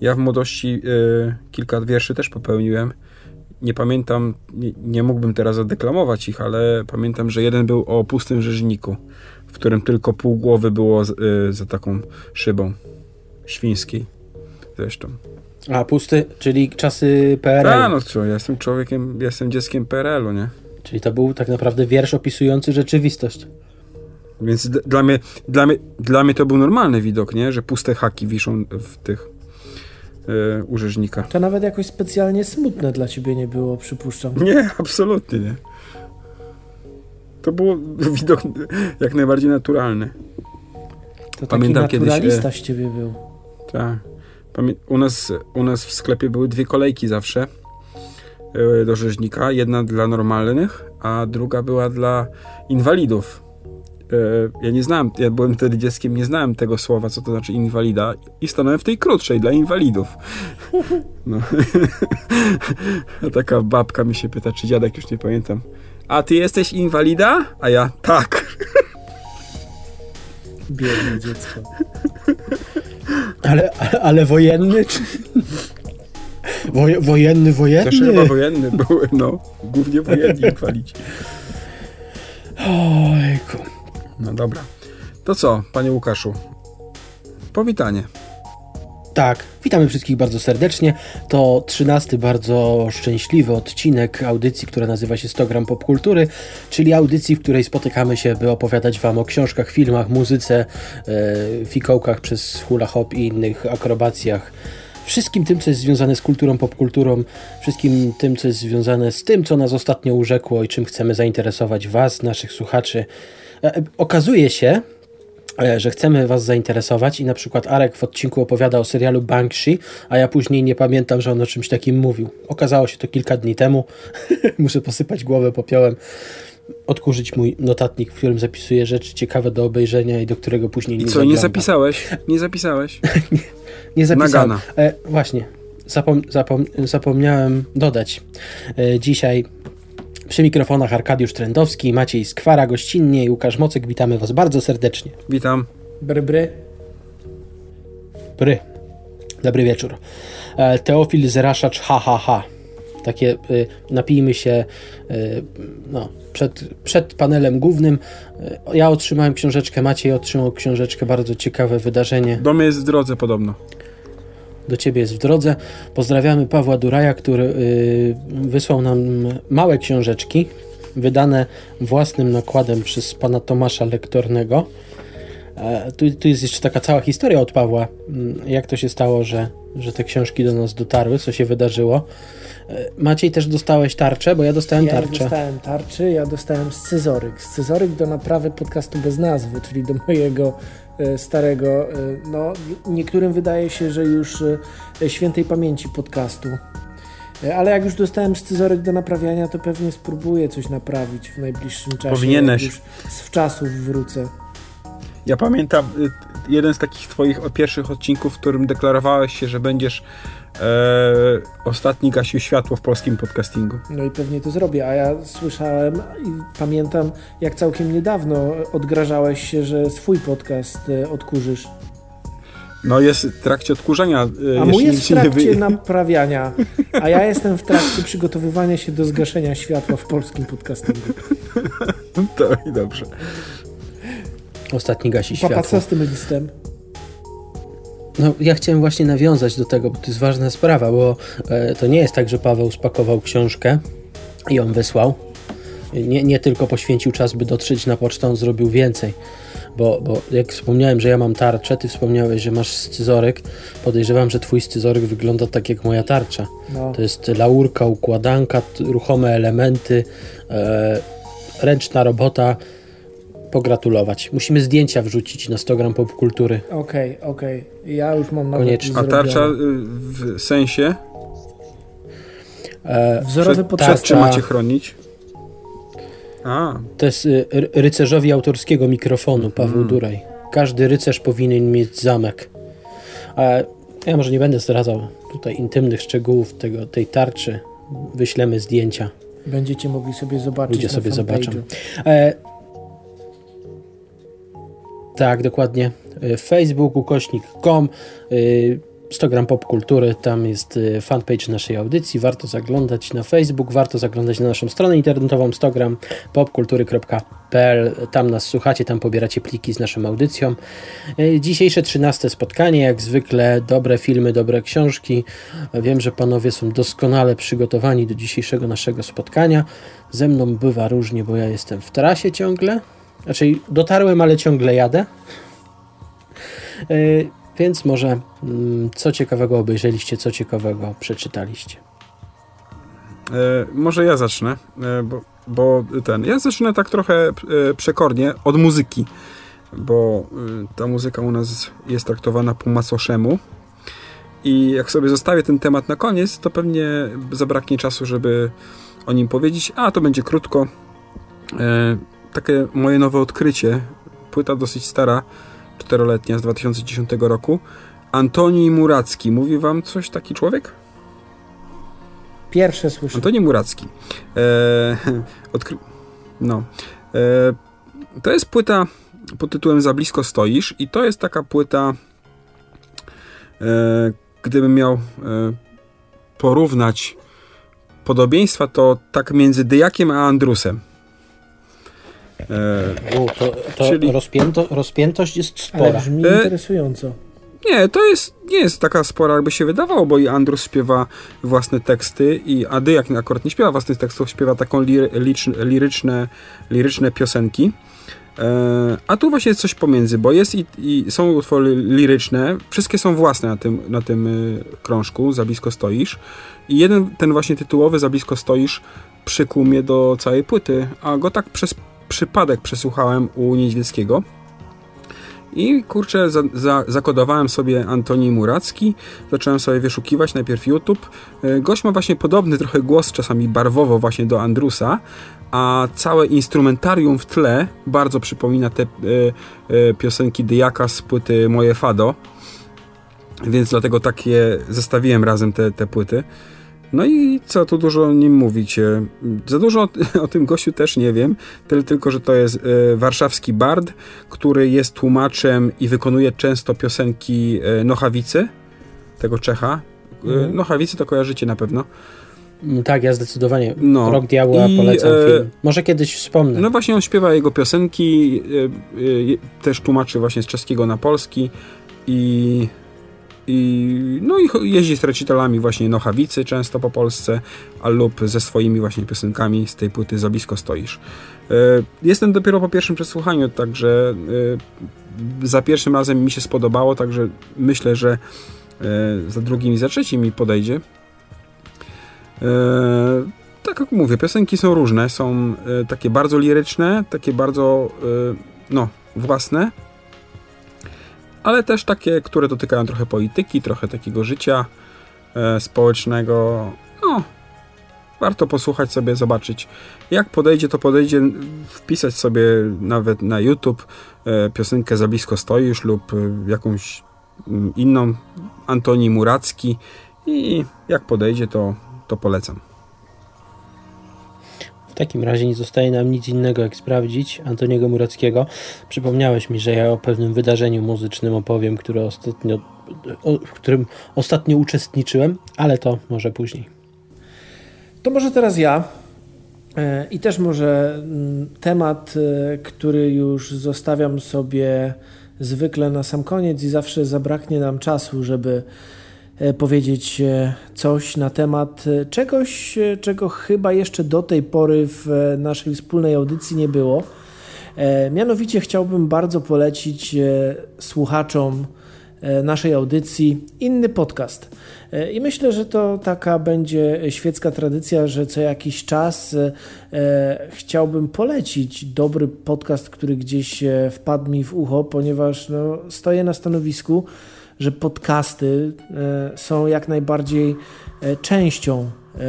Ja w młodości y, kilka wierszy też popełniłem. Nie pamiętam, nie, nie, mógłbym teraz zadeklamować ich, ale pamiętam, że jeden był o pustym rzeźniku, w którym tylko pół głowy było z, y, za taką szybą świńskiej zresztą. A pusty, czyli czasy PRL. A, no co, ja jestem człowiekiem, ja jestem dzieckiem PRL-u, nie? Czyli to był tak naprawdę wiersz opisujący rzeczywistość. Więc dla mnie, dla, mnie, dla mnie to był normalny widok, nie? Że puste haki wiszą w tych rzeźnika. To nawet jakoś specjalnie smutne dla ciebie nie było, przypuszczam. Nie, absolutnie nie. To było widok jak najbardziej naturalny. To Pamiętam taki naturalista kiedyś, e, z ciebie był. Tak. U nas, u nas w sklepie były dwie kolejki zawsze e, do rzeźnika. Jedna dla normalnych, a druga była dla inwalidów. E, ja nie znałem, ja byłem wtedy dzieckiem, nie znałem tego słowa, co to znaczy inwalida i stanąłem w tej krótszej dla inwalidów. No. A taka babka mi się pyta, czy dziadek, już nie pamiętam. A ty jesteś inwalida? A ja, tak. Biedne dziecko. Ale, ale wojenny? Czy... wojenny, wojenny? Też chyba wojenny był, no. Głównie wojenni inwalidzi. Ojku. No dobra. To co, panie Łukaszu? Powitanie. Tak, witamy wszystkich bardzo serdecznie. To trzynasty bardzo szczęśliwy odcinek audycji, która nazywa się 100 gram popkultury, czyli audycji, w której spotykamy się, by opowiadać Wam o książkach, filmach, muzyce, e, fikołkach przez hula hop i innych akrobacjach. Wszystkim tym, co jest związane z kulturą, popkulturą, wszystkim tym, co jest związane z tym, co nas ostatnio urzekło i czym chcemy zainteresować Was, naszych słuchaczy. E, okazuje się, E, że chcemy Was zainteresować i na przykład Arek w odcinku opowiada o serialu Banksy, a ja później nie pamiętam, że on o czymś takim mówił. Okazało się to kilka dni temu. Muszę posypać głowę popiołem, odkurzyć mój notatnik, w którym zapisuję rzeczy ciekawe do obejrzenia i do którego później nie I co, nie zapisałeś? Nie zapisałeś? nie, nie zapisałem. E, właśnie, zapom zapom zapomniałem dodać. E, dzisiaj przy mikrofonach Arkadiusz Trendowski, Maciej Skwara gościnnie i Łukasz Mocek. Witamy Was bardzo serdecznie. Witam. Bry, bry. Bry. Dobry wieczór. E, Teofil Zraszacz, ha, ha, ha. Takie y, napijmy się y, no, przed, przed panelem głównym. Y, ja otrzymałem książeczkę, Maciej otrzymał książeczkę, bardzo ciekawe wydarzenie. Do mnie jest w drodze podobno do Ciebie jest w drodze. Pozdrawiamy Pawła Duraja, który y, wysłał nam małe książeczki, wydane własnym nakładem przez pana Tomasza Lektornego. E, tu, tu, jest jeszcze taka cała historia od Pawła, mm, jak to się stało, że, że te książki do nas dotarły, co się wydarzyło. E, Maciej też dostałeś tarczę, bo ja dostałem ja tarczę. Ja dostałem tarczy, ja dostałem scyzoryk. Scyzoryk do naprawy podcastu bez nazwy, czyli do mojego starego. E, no, niektórym wydaje się, że już e, świętej pamięci podcastu. Ale jak już dostałem scyzoryk do naprawiania, to pewnie spróbuję coś naprawić w najbliższym czasie. Powinieneś. Już z czasów wrócę. Ja pamiętam y, jeden z takich twoich pierwszych odcinków, w którym deklarowałeś się, że będziesz e, ostatni gasił światło w polskim podcastingu. No i pewnie to zrobię, a ja słyszałem i pamiętam, jak całkiem niedawno odgrażałeś się, że swój podcast e, odkurzysz. No jest w trakcie odkurzenia. E, a mój jest w trakcie naprawiania, a ja jestem w trakcie przygotowywania się do zgaszenia światła w polskim podcastingu. To i dobrze. Ostatni gasi Papa, światło. co z tym listem? No, ja chciałem właśnie nawiązać do tego, bo to jest ważna sprawa, bo e, to nie jest tak, że Paweł spakował książkę i ją wysłał. Nie, nie tylko poświęcił czas, by dotrzeć na pocztę, on zrobił więcej. Bo, bo jak wspomniałem, że ja mam tarczę, ty wspomniałeś, że masz scyzoryk. Podejrzewam, że twój scyzoryk wygląda tak jak moja tarcza. No. To jest laurka, układanka, ruchome elementy, e, ręczna robota pogratulować. Musimy zdjęcia wrzucić na 100 gram popkultury. Okej, okay, okej. Okay. Ja już mam nawet Koniecznie. A tarcza y, w sensie? E, Wzorowy Przed czym macie chronić? A. To jest y, rycerzowi autorskiego mikrofonu, Paweł hmm. Duraj. Każdy rycerz powinien mieć zamek. Ja może nie będę zdradzał tutaj intymnych szczegółów tego, tej tarczy. Wyślemy zdjęcia. Będziecie mogli sobie zobaczyć. Ludzie sobie zobaczą. E, tak, dokładnie. E, Facebook, ukośnik.com. E, 100 gram popkultury, tam jest y, fanpage naszej audycji, warto zaglądać na Facebook, warto zaglądać na naszą stronę internetową 100 gram popkultury.pl, tam nas słuchacie, tam pobieracie pliki z naszą audycją. Dzisiejsze 13 spotkanie, jak zwykle dobre filmy, dobre książki. Wiem, że panowie są doskonale przygotowani do dzisiejszego naszego spotkania. Ze mną bywa różnie, bo ja jestem w trasie ciągle, znaczy dotarłem, ale ciągle jadę. Y, więc może mm, co ciekawego obejrzeliście, co ciekawego przeczytaliście? E, może ja zacznę, e, bo, bo, ten. Ja zacznę tak trochę e, przekornie od muzyki, bo e, ta muzyka u nas jest traktowana po macoszemu. I jak sobie zostawię ten temat na koniec, to pewnie zabraknie czasu, żeby o nim powiedzieć, a to będzie krótko. Takie moje nowe odkrycie, płyta dosyć stara, czteroletnia z 2010 roku. Antoni Muracki. Mówi wam coś taki człowiek? Pierwsze słyszę. Antoni Muracki. E, odkry... No. E, to jest płyta pod tytułem Za blisko stoisz i to jest taka płyta e, gdybym miał e, porównać podobieństwa, to tak między Dyjakiem a Andrusem. E, U, to to czyli... rozpięto, rozpiętość jest spora. Ale brzmi e, interesująco. Nie, to jest, nie jest taka spora, jakby się wydawało, bo i Andrus śpiewa własne teksty, i Ady, jak akurat nie śpiewa własnych tekstów, śpiewa taką liryczne, liryczne piosenki. E, a tu właśnie jest coś pomiędzy, bo jest i, i, są utwory liryczne, wszystkie są własne na tym, na tym y, krążku, Za blisko stoisz. I jeden, ten właśnie tytułowy, Za blisko stoisz, przykuł mnie do całej płyty, a go tak przez przypadek przesłuchałem u Niedźwieckiego. I kurczę, za, za, zakodowałem sobie Antoni Muracki, zacząłem sobie wyszukiwać najpierw YouTube. E, gość ma właśnie podobny trochę głos, czasami barwowo właśnie do Andrusa, a całe instrumentarium w tle bardzo przypomina te e, e, piosenki Dyjaka z płyty Moje Fado, więc dlatego takie zestawiłem razem te, te płyty. No i co tu dużo o nim mówić? Za dużo o, o tym gościu też nie wiem, tyle tylko, że to jest e, warszawski bard, który jest tłumaczem i wykonuje często piosenki e, Nochawicy, tego Czecha. E, mhm. Nochawicy to kojarzycie na pewno. Mm, tak, ja zdecydowanie. No. Rok Diabła I, polecam film. Może kiedyś wspomnę. No właśnie on śpiewa jego piosenki, e, e, też tłumaczy właśnie z czeskiego na polski i i, no i jeździ z recitelami właśnie Nochawicy często po Polsce, a lub ze swoimi właśnie piosenkami z tej płyty Za blisko stoisz. E, jestem dopiero po pierwszym przesłuchaniu, także e, za pierwszym razem mi się spodobało, także myślę, że e, za drugim i za trzecim mi podejdzie. Tak jak mówię, piosenki są różne, są takie bardzo liryczne, takie bardzo no, własne, ale też takie, które dotykają trochę polityki, trochę takiego życia e, społecznego. No, warto posłuchać sobie, zobaczyć. Jak podejdzie, to podejdzie, wpisać sobie nawet na YouTube e, piosenkę Za blisko stoisz lub e, jakąś mm, inną Antoni Muracki i jak podejdzie, to, to polecam. Takim razie nie zostaje nam nic innego jak sprawdzić Antoniego Murackiego. Przypomniałeś mi, że ja o pewnym wydarzeniu muzycznym opowiem, które ostatnio, o, w którym ostatnio uczestniczyłem, ale to może później. To może teraz ja. E, I też może mm, temat, e, który już zostawiam sobie zwykle na sam koniec i zawsze zabraknie nam czasu, żeby powiedzieć e, coś na temat e, czegoś, czego chyba jeszcze do tej pory w naszej wspólnej audycji nie było. Mianowicie chciałbym bardzo polecić słuchaczom naszej audycji inny podcast. I myślę, że to taka będzie świecka tradycja, że co jakiś czas chciałbym polecić dobry podcast, który gdzieś wpadł mi w ucho, ponieważ no, stoję na stanowisku, że podcasty e, są jak najbardziej e, częścią e,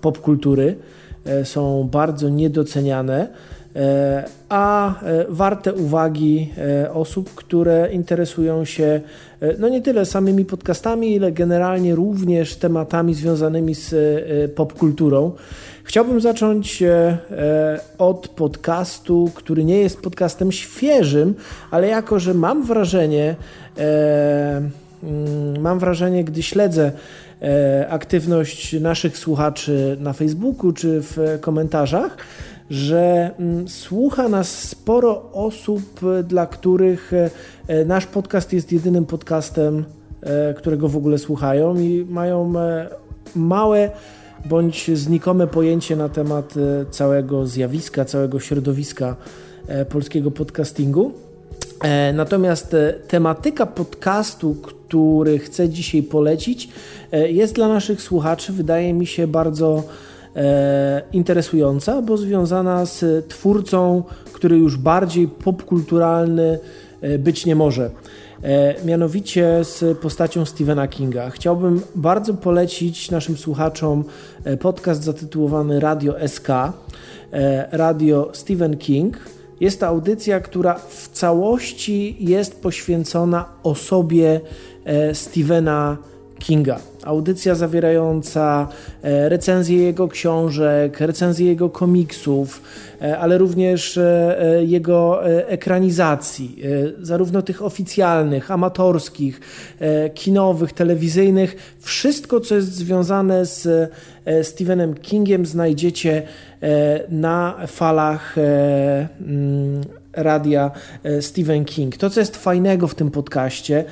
popkultury, są bardzo niedoceniane, a warte uwagi osób, które interesują się no nie tyle samymi podcastami, ile generalnie również tematami związanymi z popkulturą. Chciałbym zacząć od podcastu, który nie jest podcastem świeżym, ale jako, że mam wrażenie, mm, mam wrażenie, gdy śledzę e, aktywność naszych słuchaczy na Facebooku czy w komentarzach, że mm, słucha nas sporo osób, dla których e, nasz podcast jest jedynym podcastem, którego w ogóle słuchają i mają małe bądź znikome pojęcie na temat całego zjawiska, całego środowiska polskiego podcastingu. E, natomiast e, tematyka podcastu, który chcę dzisiaj polecić, e, jest dla naszych słuchaczy, wydaje mi się, bardzo interesująca, bo związana z twórcą, który już bardziej popkulturalny być nie może. Mianowicie z postacią Stephena Kinga. Chciałbym bardzo polecić naszym słuchaczom podcast zatytułowany Radio SK, Radio Stephen King jest to audycja, która w całości jest poświęcona osobie e, Stephena Kinga. Audycja zawierająca e, recenzję jego książek, recenzję jego komiksów, e, ale również jego ekranizacji, zarówno tych oficjalnych, amatorskich, kinowych, telewizyjnych. Wszystko, co jest związane z Stephenem Kingiem, znajdziecie E, na falach e, mm, radia e, Stephen King. To, co jest fajnego w tym podcaście,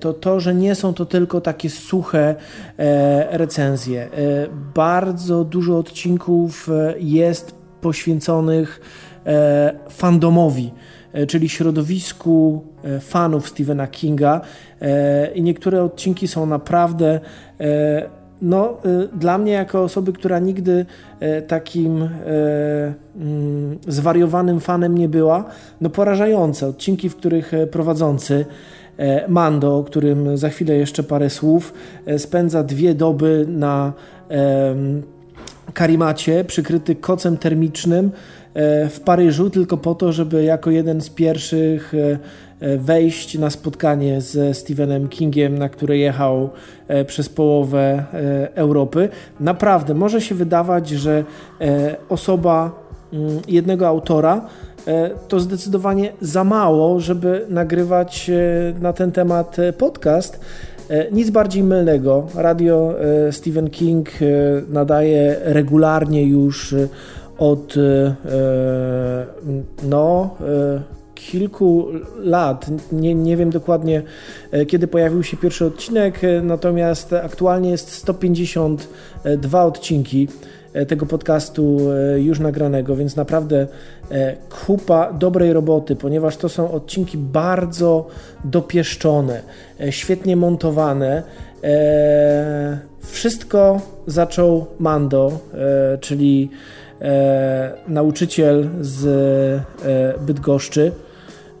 to to, że nie są to tylko takie suche recenzje. Bardzo dużo odcinków jest poświęconych fandomowi czyli środowisku fanów Stephena Kinga i niektóre odcinki są naprawdę no, y, dla mnie, jako osoby, która nigdy y, takim y, mm, zwariowanym fanem nie była, no porażające. Odcinki, w których prowadzący Mando, o którym za chwilę jeszcze parę słów, spędza dwie doby na karimacie przykryty kocem termicznym w Paryżu tylko po to, żeby jako jeden z pierwszych E, wejść na spotkanie z Stephenem Kingiem, na które jechał e, przez połowę e, Europy. Naprawdę może się wydawać, że osoba mm, jednego autora to zdecydowanie za mało, żeby nagrywać na ten temat podcast. Nic bardziej mylnego. Radio Stephen King nadaje regularnie już od no kilku lat. Nie, nie wiem dokładnie, e, kiedy pojawił się pierwszy odcinek, e, natomiast aktualnie jest 152 odcinki e, tego podcastu już nagranego, więc naprawdę kupa dobrej roboty, ponieważ to są odcinki bardzo dopieszczone, świetnie montowane. Wszystko zaczął Mando, czyli nauczyciel z Bydgoszczy.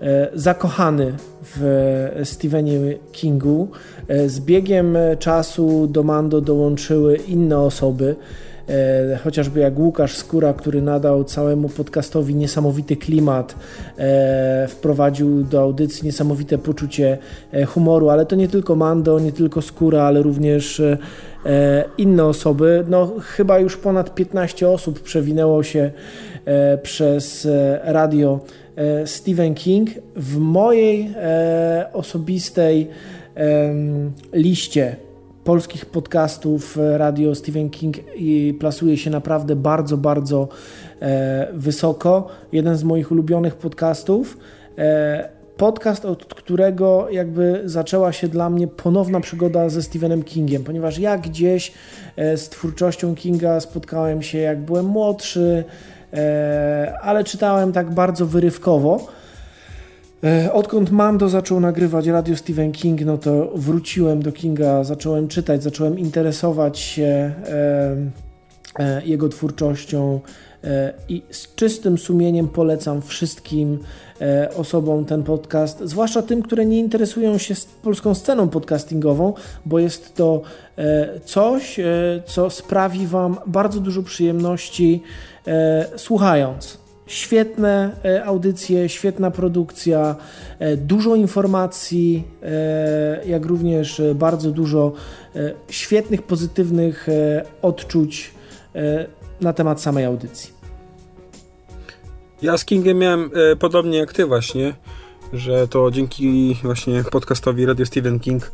E, zakochany w Stephenie Kingu. E, z biegiem czasu do Mando dołączyły inne osoby, e, chociażby jak Łukasz Skóra, który nadał całemu podcastowi niesamowity klimat, wprowadził do audycji niesamowite poczucie humoru, ale to nie tylko Mando, nie tylko Skóra, ale również inne osoby. No, chyba już ponad 15 osób przewinęło się przez radio E, Stephen King w mojej e, osobistej liście polskich podcastów e, radio Stephen King i plasuje się naprawdę bardzo, bardzo wysoko. Jeden z moich ulubionych podcastów. Podcast, od którego jakby zaczęła się dla mnie ponowna przygoda ze Stephenem Kingiem, ponieważ ja gdzieś z twórczością Kinga spotkałem się jak byłem młodszy, E, ale czytałem tak bardzo wyrywkowo. E, odkąd Mando zaczął nagrywać Radio Stephen King, no to wróciłem do Kinga, zacząłem czytać, zacząłem interesować się e, jego twórczością i z czystym sumieniem polecam wszystkim osobom ten podcast, zwłaszcza tym, które nie interesują się polską sceną podcastingową, bo jest to coś, co sprawi Wam bardzo dużo przyjemności E, słuchając. Świetne e, audycje, świetna produkcja, e, dużo informacji, jak również bardzo dużo świetnych, pozytywnych odczuć na temat samej audycji. Ja z Kingiem miałem podobnie jak ty właśnie, że to dzięki właśnie podcastowi Radio Stephen King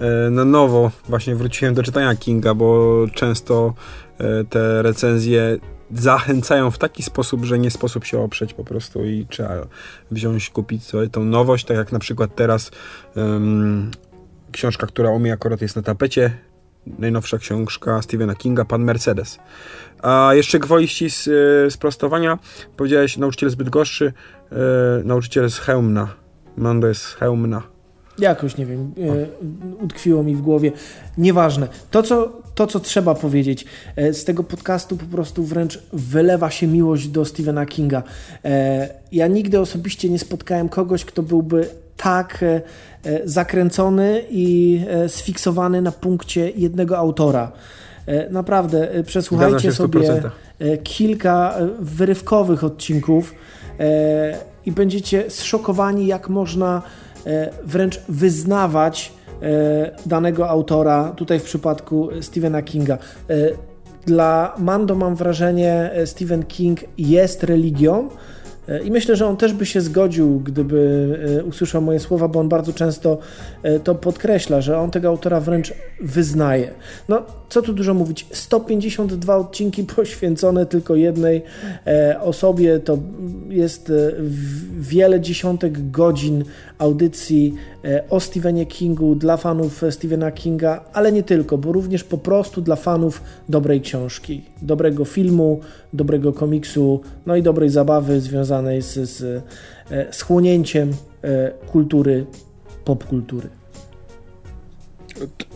e, na nowo właśnie wróciłem do czytania Kinga, bo często e, te recenzje zachęcają w taki sposób, że nie sposób się oprzeć po prostu i trzeba wziąć, kupić sobie tą nowość, tak jak na przykład teraz um, książka, która u mnie akurat jest na tapecie, najnowsza książka Stephena Kinga, Pan Mercedes. A jeszcze gwoli z sprostowania, powiedziałeś nauczyciel zbyt gorszy, e, nauczyciel z Hełmna. Mando jest z Hełmna. Jakoś, nie wiem, e, utkwiło mi w głowie. Nieważne. To co, to, co trzeba powiedzieć, e, z tego podcastu po prostu wręcz wylewa się miłość do Stephena Kinga. E, ja nigdy osobiście nie spotkałem kogoś, kto byłby tak e, zakręcony i sfiksowany na punkcie jednego autora. Naprawdę, przesłuchajcie sobie kilka wyrywkowych odcinków i będziecie zszokowani, jak można wręcz wyznawać danego autora, tutaj w przypadku Stephena Kinga. Dla Mando mam wrażenie, Stephen King jest religią, i myślę, że on też by się zgodził, gdyby e, usłyszał moje słowa, bo on bardzo często e, to podkreśla, że on tego autora wręcz wyznaje. No, co tu dużo mówić, 152 odcinki poświęcone tylko jednej e, osobie, to jest wiele dziesiątek godzin audycji o Stephenie Kingu dla fanów Stephena Kinga, ale nie tylko, bo również po prostu dla fanów dobrej książki, dobrego filmu, dobrego komiksu, no i dobrej zabawy związanej z, z schłonięciem kultury, popkultury.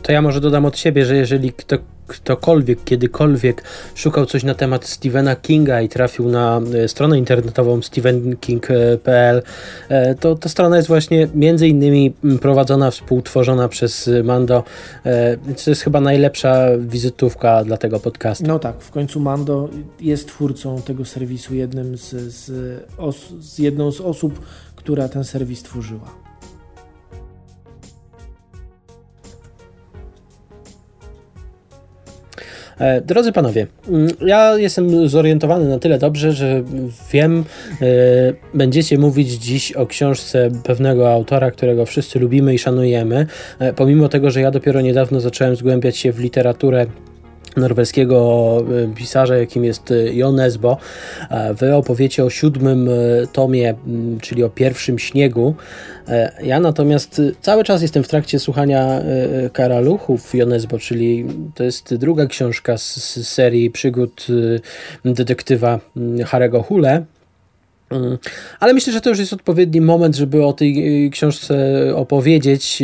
To ja może dodam od siebie, że jeżeli kto, ktokolwiek, kiedykolwiek szukał coś na temat Stephena Kinga i trafił na e, stronę internetową stephenking.pl, e, to ta strona jest właśnie między innymi prowadzona, współtworzona przez Mando. E, to jest chyba najlepsza wizytówka dla tego podcastu. No tak, w końcu Mando jest twórcą tego serwisu, jednym z, z, os, z jedną z osób, która ten serwis tworzyła. Drodzy panowie, mm, ja jestem zorientowany na tyle dobrze, że wiem, e, będziecie mówić dziś o książce pewnego autora, którego wszyscy lubimy i szanujemy, e, pomimo tego, że ja dopiero niedawno zacząłem zgłębiać się w literaturę norweskiego pisarza, jakim jest Jon Esbo. Wy opowiecie o siódmym tomie, czyli o pierwszym śniegu. Ja natomiast cały czas jestem w trakcie słuchania Karaluchów Jonesbo, czyli to jest druga książka z serii przygód detektywa Harego Hule. Ale myślę, że to już jest odpowiedni moment, żeby o tej książce opowiedzieć.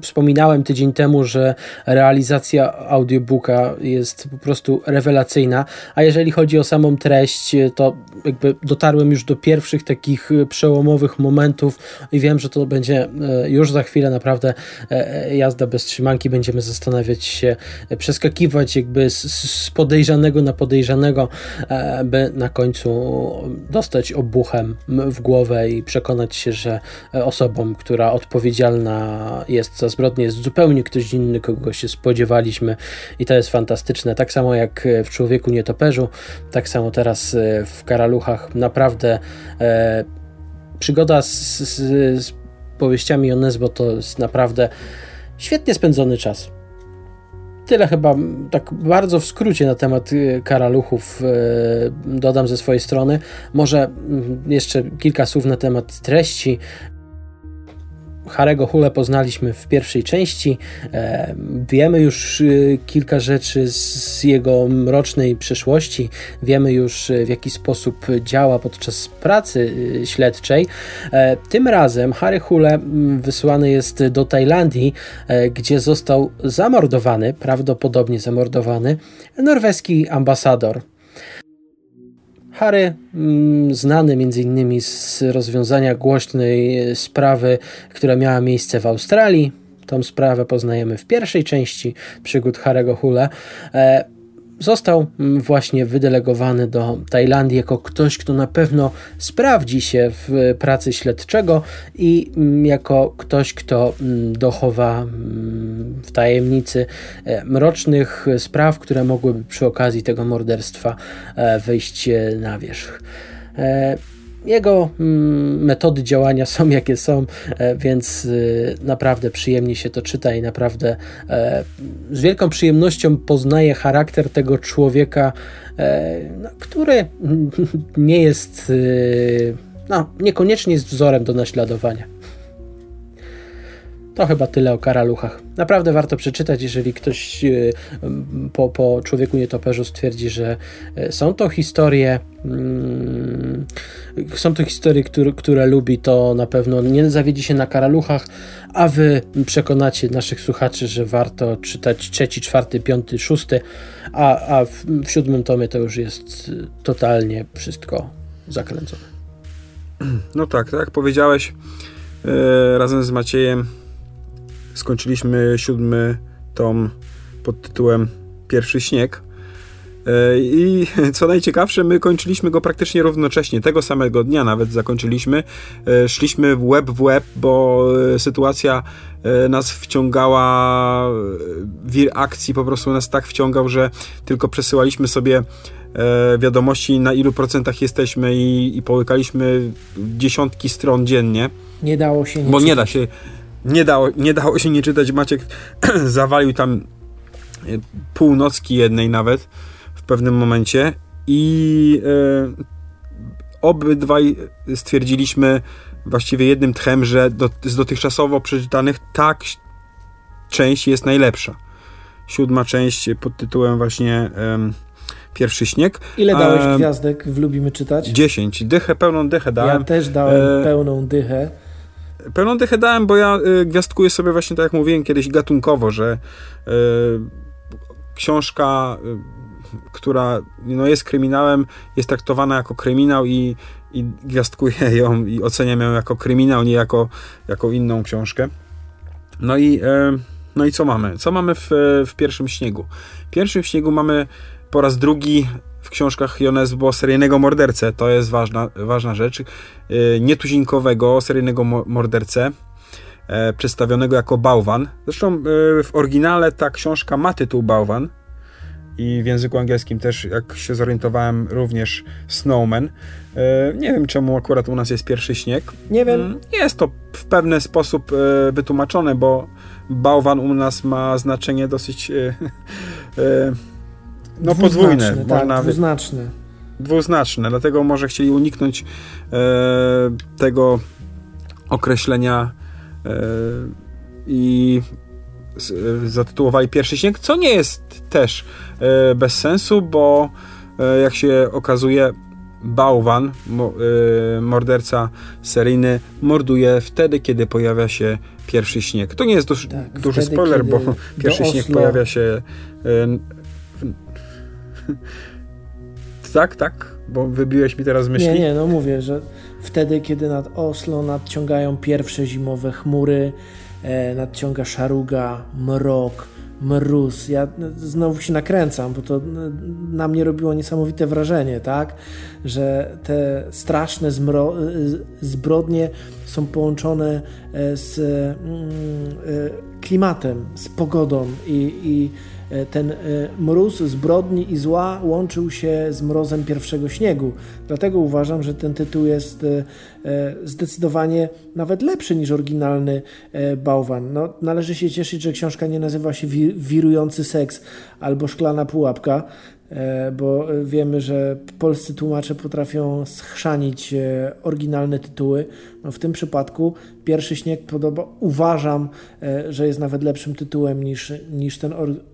Wspominałem tydzień temu, że realizacja audiobooka jest po prostu rewelacyjna, a jeżeli chodzi o samą treść, to jakby dotarłem już do pierwszych takich przełomowych momentów i wiem, że to będzie e, już za chwilę naprawdę e, e, jazda bez trzymanki, będziemy zastanawiać się, przeskakiwać jakby z podejrzanego na podejrzanego, by na końcu dostać obuchem w głowę i przekonać się, że osobą, która odpowiedzialna jest za zbrodnię jest zupełnie ktoś inny, kogo się spodziewaliśmy i to jest fantastyczne. Tak samo jak w Człowieku Nietoperzu, tak samo teraz e, w Karaluchach. Naprawdę e, przygoda z, z, z powieściami o Nesbo to jest naprawdę świetnie spędzony czas. Tyle chyba tak bardzo w skrócie na temat e, karaluchów dodam ze swojej strony. Może jeszcze kilka słów na temat treści. Harego Hule poznaliśmy w pierwszej części. E, wiemy już e, kilka rzeczy z jego mrocznej przeszłości. Wiemy już e, w jaki sposób działa podczas pracy śledczej. Tym razem Harry Hule wysłany jest do Tajlandii, gdzie został zamordowany, prawdopodobnie zamordowany, norweski ambasador. Harry, mm, znany m.in. z rozwiązania głośnej sprawy, która miała miejsce w Australii. Tą sprawę poznajemy w pierwszej części przygód Harry'ego Hule. E, został mm, właśnie wydelegowany do Tajlandii jako ktoś, kto na pewno sprawdzi się w pracy śledczego i mm, jako ktoś, kto mm, dochowa w tajemnicy e, mrocznych spraw, które mogłyby przy okazji tego morderstwa e, wyjść na wierzch. E, jego mm, metody działania są jakie są, e, więc y, naprawdę przyjemnie się to czyta i naprawdę e, z wielką przyjemnością poznaje charakter tego człowieka, e, no, który nie jest, no, niekoniecznie jest wzorem do naśladowania. To chyba tyle o karaluchach. Naprawdę warto przeczytać, jeżeli ktoś e, po, po człowieku nietoperzu stwierdzi, że e, są to historie, mm, są to historie, które, które lubi, to na pewno nie zawiedzi się na karaluchach, a wy przekonacie naszych słuchaczy, że warto czytać trzeci, czwarty, piąty, szósty, a, a w, w siódmym tomie to już jest totalnie wszystko zakręcone. No tak, tak jak powiedziałeś, yy, razem z Maciejem skończyliśmy siódmy tom pod tytułem Pierwszy śnieg. E, I co najciekawsze, my kończyliśmy go praktycznie równocześnie, tego samego dnia nawet zakończyliśmy. E, szliśmy w web w web, bo e, sytuacja nas wciągała, wir akcji po prostu nas tak wciągał, że tylko przesyłaliśmy sobie wiadomości, na ilu procentach jesteśmy i, i połykaliśmy dziesiątki stron dziennie. Nie dało się nie Bo nie da się nie dało, nie dało się nie czytać. Maciek zawalił tam e, północki jednej nawet w pewnym momencie i e, obydwaj stwierdziliśmy właściwie jednym tchem, że do, z dotychczasowo przeczytanych tak część jest najlepsza. Siódma część pod tytułem właśnie Pierwszy śnieg. Ile dałeś e, gwiazdek w Lubimy Czytać? Dziesięć. Dychę, pełną dychę dałem. Ja też dałem e, pełną dychę. Pełną dychę dałem, bo ja y, gwiazdkuję sobie właśnie tak jak mówiłem kiedyś gatunkowo, że y, książka, y, która no, jest kryminałem, jest traktowana jako kryminał i, i gwiazdkuję ją i oceniam ją jako kryminał, nie jako, jako inną książkę. No i, y, no i co mamy? Co mamy w, w pierwszym śniegu? W pierwszym śniegu mamy po raz drugi w książkach Jonesbo seryjnego mordercę, to jest ważna, ważna rzecz, y, nietuzinkowego seryjnego mordercę, e, przedstawionego jako bałwan. Zresztą y, w oryginale ta książka ma tytuł bałwan i w języku angielskim też, jak się zorientowałem, również Snowman. E, nie wiem, czemu akurat u nas jest pierwszy śnieg. Nie wiem. Mm, jest to w pewien sposób e, wytłumaczone, bo bałwan u nas ma znaczenie dosyć no podwójne. Tak, dwuznaczne. Dwuznaczne, dlatego może chcieli uniknąć e, tego określenia e, i e, zatytułowali Pierwszy Śnieg, co nie jest też e, bez sensu, bo e, jak się okazuje bałwan, mo, e, morderca seryjny, morduje wtedy, kiedy pojawia się pierwszy śnieg. To nie jest duży, tak, duży wtedy, spoiler, bo pierwszy śnieg pojawia się tak, tak, bo wybiłeś mi teraz myśli. Nie, nie, no mówię, że wtedy, kiedy nad Oslo nadciągają pierwsze zimowe chmury, e, nadciąga szaruga, mrok, mróz. Ja znowu się nakręcam, bo to na mnie robiło niesamowite wrażenie, tak? Że te straszne zmro- zbrodnie są połączone e, z mm, e, klimatem, z pogodą i, i E, ten e, mróz zbrodni i zła łączył się z mrozem pierwszego śniegu. Dlatego uważam, że ten tytuł jest e, zdecydowanie nawet lepszy niż oryginalny bałwan. No, należy się cieszyć, że książka nie nazywa się Wirujący seks albo Szklana pułapka, bo wiemy, że polscy tłumacze potrafią schrzanić oryginalne tytuły. No w tym przypadku Pierwszy Śnieg podoba, uważam, że jest nawet lepszym tytułem niż, niż ten E,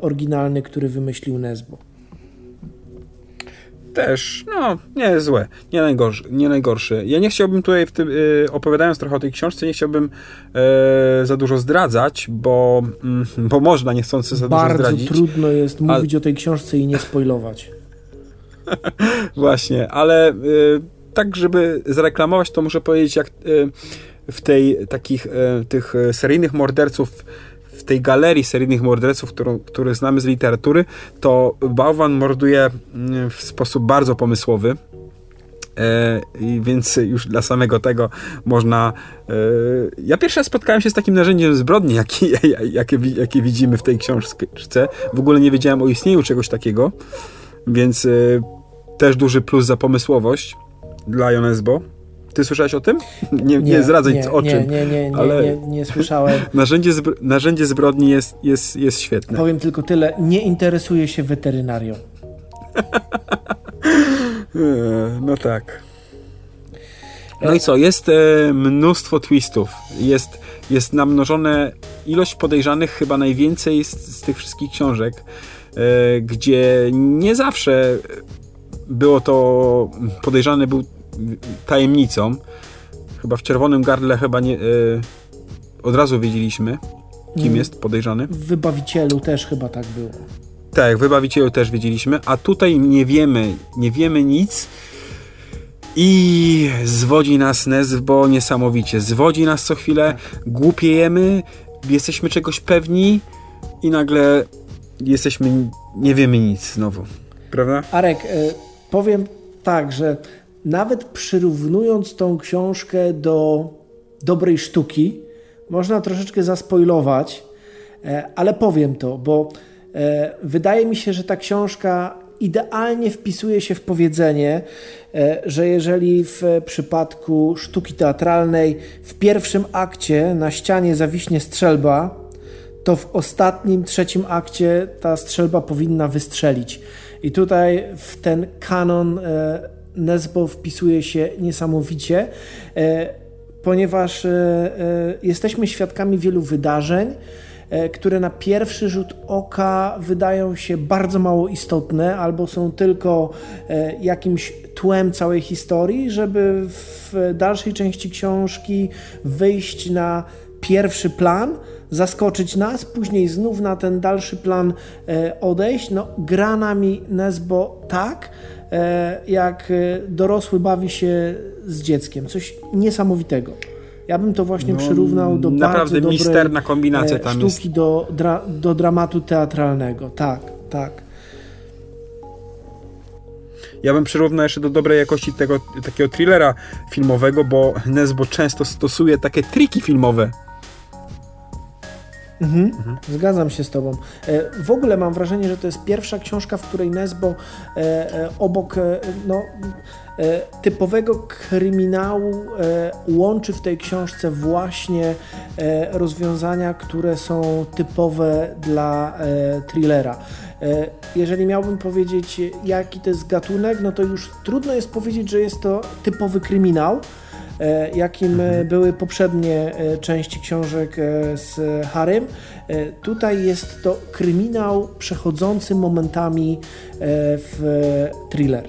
oryginalny, który wymyślił Nesbo. Też, no, nie złe, nie najgorszy, nie najgorszy. Ja nie chciałbym tutaj, w tym, yy, opowiadając trochę o tej książce, nie chciałbym yy, za dużo zdradzać, bo, yy, bo można niechcący za Bardzo dużo zdradzić. Bardzo trudno jest mówić o tej książce i nie spoilować. Właśnie, ale tak, żeby zareklamować, to muszę powiedzieć, jak w tej takich tych seryjnych morderców tej galerii seryjnych morderców, którą, których znamy z literatury, to Bałwan morduje mm, w sposób bardzo pomysłowy. I więc już dla samego tego można. E, ja pierwszy raz spotkałem się z takim narzędziem zbrodni, jakie, jakie, jakie widzimy w tej książce. W ogóle nie wiedziałem o istnieniu czegoś takiego, więc e, też duży plus za pomysłowość. dla Jonesbo. Ty słyszałeś o tym? Nie, nie, nie zdradzaj nie, o czym. Nie, nie, nie, ale nie, nie, słyszałem. narzędzie, zbro narzędzie zbrodni jest, jest, jest świetne. Powiem tylko tyle, nie interesuję się weterynarią. no tak. No i co? Jest e, mnóstwo twistów. Jest, jest namnożone ilość podejrzanych, chyba najwięcej z, z tych wszystkich książek, e, gdzie nie zawsze było to podejrzany był tajemnicą. Chyba w Czerwonym Gardle chyba nie, e, od razu wiedzieliśmy, kim mm. jest podejrzany. W Wybawicielu też chyba tak było. Tak, w Wybawicielu też wiedzieliśmy, a tutaj nie wiemy, nie wiemy nic i zwodzi nas Nezbo niesamowicie. Zwodzi nas co chwilę, głupiejemy, jesteśmy czegoś pewni i nagle jesteśmy, nie wiemy nic znowu. Prawda? Arek, e, powiem tak, że nawet przyrównując tą książkę do dobrej sztuki, można troszeczkę zaspoilować, e, ale powiem to, bo e, wydaje mi się, że ta książka idealnie wpisuje się w powiedzenie, e, że jeżeli w przypadku sztuki teatralnej w pierwszym akcie na ścianie zawiśnie strzelba, to w ostatnim, trzecim akcie ta strzelba powinna wystrzelić. I tutaj w ten kanon Nesbo wpisuje się niesamowicie, e, ponieważ jesteśmy świadkami wielu wydarzeń, E, które na pierwszy rzut oka wydają się bardzo mało istotne albo są tylko e, jakimś tłem całej historii, żeby w dalszej części książki wyjść na pierwszy plan, zaskoczyć nas, później znów na ten dalszy plan e, odejść. No, gra nami Nesbo tak, jak dorosły bawi się z dzieckiem. Coś niesamowitego. Ja bym to właśnie no, przyrównał do naprawdę bardzo misterna kombinacja tam sztuki jest. Do, dra, do dramatu teatralnego. Tak, tak. Ja bym przyrównał jeszcze do dobrej jakości tego takiego thrillera filmowego, bo Nesbo często stosuje takie triki filmowe. Mhm, mhm. Zgadzam się z Tobą. E, w ogóle mam wrażenie, że to jest pierwsza książka, w której Nesbo e, e, obok no, typowego kryminału łączy w tej książce właśnie rozwiązania, które są typowe dla thrillera. Jeżeli miałbym powiedzieć, jaki to jest gatunek, no to już trudno jest powiedzieć, że jest to typowy kryminał, jakim mhm. były poprzednie części książek z Harrym. Tutaj jest to kryminał przechodzący momentami w thriller.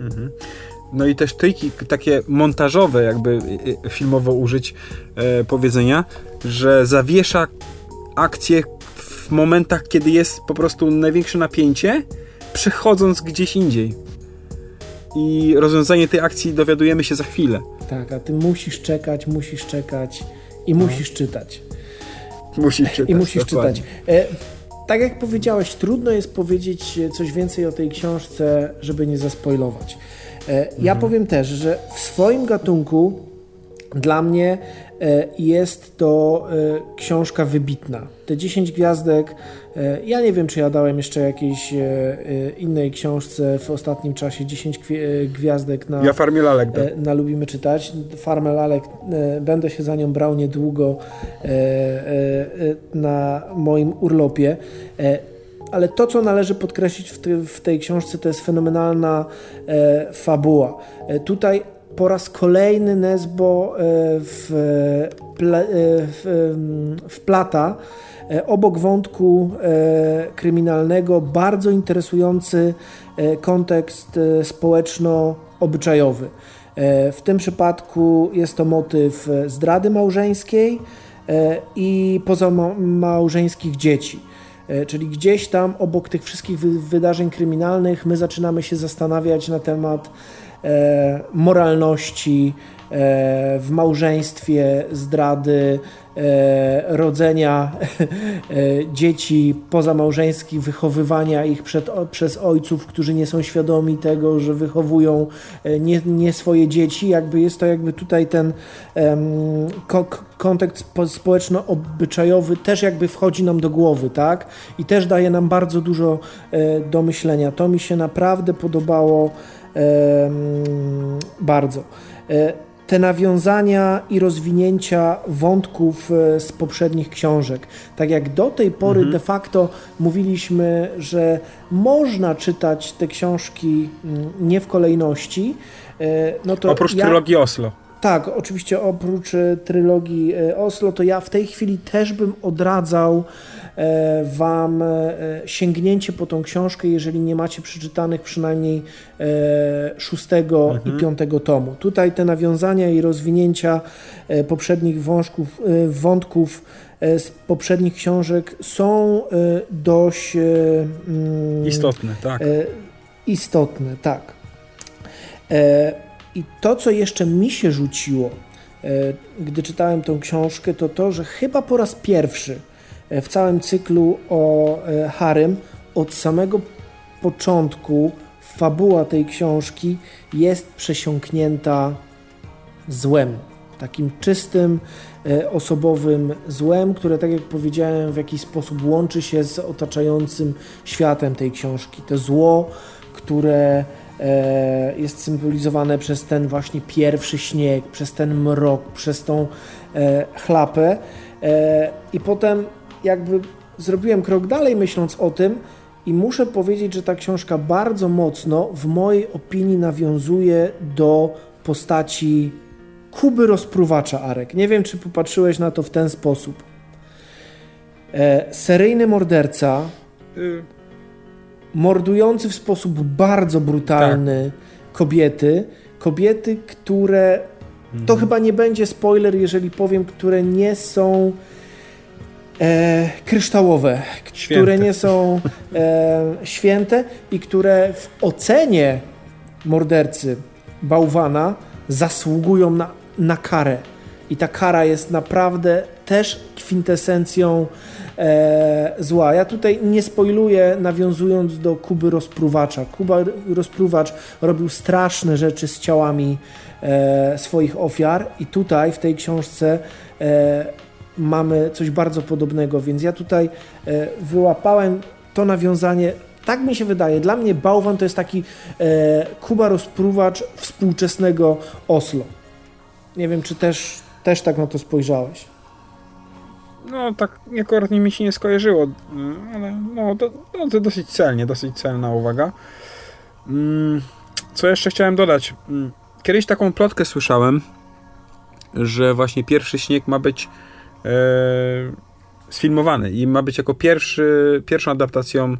Mhm. No i też triki takie montażowe, jakby filmowo użyć e, powiedzenia, że zawiesza akcję w momentach, kiedy jest po prostu największe napięcie, przechodząc gdzieś indziej. I rozwiązanie tej akcji dowiadujemy się za chwilę. Tak, a ty musisz czekać, musisz czekać i no. musisz czytać. Musisz czytać. I musisz dokładnie. czytać. E, tak jak powiedziałeś, trudno jest powiedzieć coś więcej o tej książce, żeby nie zaspoilować. E, ja mhm. powiem też, że w swoim gatunku dla mnie e, jest to książka wybitna. Te 10 gwiazdek, ja nie wiem, czy ja dałem jeszcze jakiejś innej książce w ostatnim czasie 10 gwiazdek na, ja Farmie Lalek na Lubimy Czytać. Farmę Lalek, będę się za nią brał niedługo na moim urlopie ale to, co należy podkreślić w, te, w, tej książce, to jest fenomenalna e, fabuła. E, tutaj po raz kolejny Nesbo e, w, e, w, wplata e, obok wątku e, kryminalnego bardzo interesujący kontekst społeczno-obyczajowy. W tym przypadku jest to motyw zdrady małżeńskiej i pozamałżeńskich dzieci. Czyli gdzieś tam obok tych wszystkich wydarzeń kryminalnych my zaczynamy się zastanawiać na temat E, moralności e, w małżeństwie, zdrady, e, rodzenia dzieci pozamałżeńskich, wychowywania ich przed, przez ojców, którzy nie są świadomi tego, że wychowują nie, nie swoje dzieci. Jakby jest to jakby tutaj ten kontekst społeczno-obyczajowy też jakby wchodzi nam do głowy, tak? I też daje nam bardzo dużo do myślenia. To mi się naprawdę podobało bardzo. E, te nawiązania i rozwinięcia wątków e, z poprzednich książek. Tak jak do tej pory mhm. de facto mówiliśmy, że można czytać te książki mm, nie w kolejności, no to oprócz ja... trylogii Oslo. Tak, oczywiście oprócz e, trylogii e, Oslo, to ja w tej chwili też bym odradzał e, Wam sięgnięcie po tą książkę, jeżeli nie macie przeczytanych przynajmniej szóstego mhm. i piątego tomu. Tutaj te nawiązania i rozwinięcia poprzednich wążków, wątków z poprzednich książek są dość mm, istotne, tak. Istotne, tak. I to, co jeszcze mi się rzuciło, e, gdy czytałem tą książkę, to to, że chyba po raz pierwszy e, w całym cyklu o e, Harym od samego początku fabuła tej książki jest przesiąknięta złem. Takim czystym, osobowym złem, które, tak jak powiedziałem, w jakiś sposób łączy się z otaczającym światem tej książki. To zło, które jest symbolizowane przez ten właśnie pierwszy śnieg, przez ten mrok, przez tą e, chlapę. E, I potem jakby zrobiłem krok dalej myśląc o tym i muszę powiedzieć, że ta książka bardzo mocno w mojej opinii nawiązuje do postaci Kuby rozpruwacza Arek. Nie wiem, czy popatrzyłeś na to w ten sposób. seryjny morderca y, mordujący w sposób bardzo brutalny tak. kobiety. Kobiety, które. Mhm. To chyba nie będzie spoiler, jeżeli powiem, które nie są e, kryształowe, święte. które nie są e, święte i które w ocenie mordercy bałwana zasługują na, na karę. I ta kara jest naprawdę też kwintesencją e, zła. Ja tutaj nie spoiluję, nawiązując do Kuby Rozpruwacza. Kuba Rozpruwacz robił straszne rzeczy z ciałami e, swoich ofiar i tutaj w tej książce e, mamy coś bardzo podobnego, więc ja tutaj e, wyłapałem to nawiązanie tak mi się wydaje. Dla mnie bałwan to jest taki e, Kuba rozpruwacz współczesnego Oslo. Nie wiem, czy też, też tak na to spojrzałeś no tak akurat mi się nie skojarzyło, ale no to, no, to dosyć celnie, dosyć celna uwaga. Mm, co jeszcze chciałem dodać? Mm, kiedyś taką plotkę słyszałem, że właśnie pierwszy śnieg ma być e, sfilmowany i ma być jako pierwszy, pierwszą adaptacją e,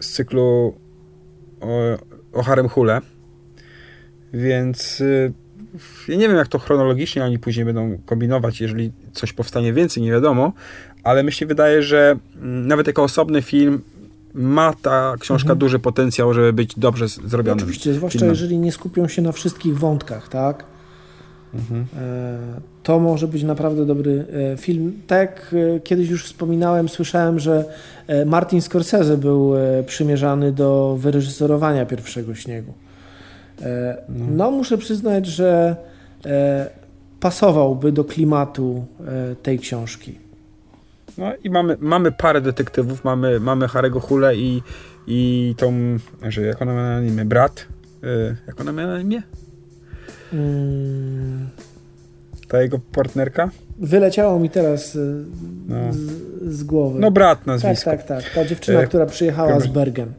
z cyklu o, o Harem Hule. Więc e, ja nie wiem, jak to chronologicznie oni później będą kombinować, jeżeli coś powstanie więcej, nie wiadomo, ale mi się wydaje, że mm, nawet jako osobny film ma ta książka mhm. duży potencjał, żeby być dobrze zrobiony. Oczywiście, zwłaszcza filmem. jeżeli nie skupią się na wszystkich wątkach, tak? Mhm. E, to może być naprawdę dobry e, film. Tak, e, kiedyś już wspominałem, słyszałem, że Martin Scorsese był przymierzany do wyreżyserowania pierwszego śniegu. No, no muszę przyznać, że pasowałby do klimatu e, tej książki. No i mamy, mamy parę detektywów, mamy, mamy Harego Hule i, i tą, że jak ona ma na imię, brat, e, jak ona ma na imię? Hmm. Ta jego partnerka? Wyleciało mi teraz e, no. z, z, głowy. No brat nazwisko. Tak, tak, tak. Ta dziewczyna, e, która przyjechała z Bergen.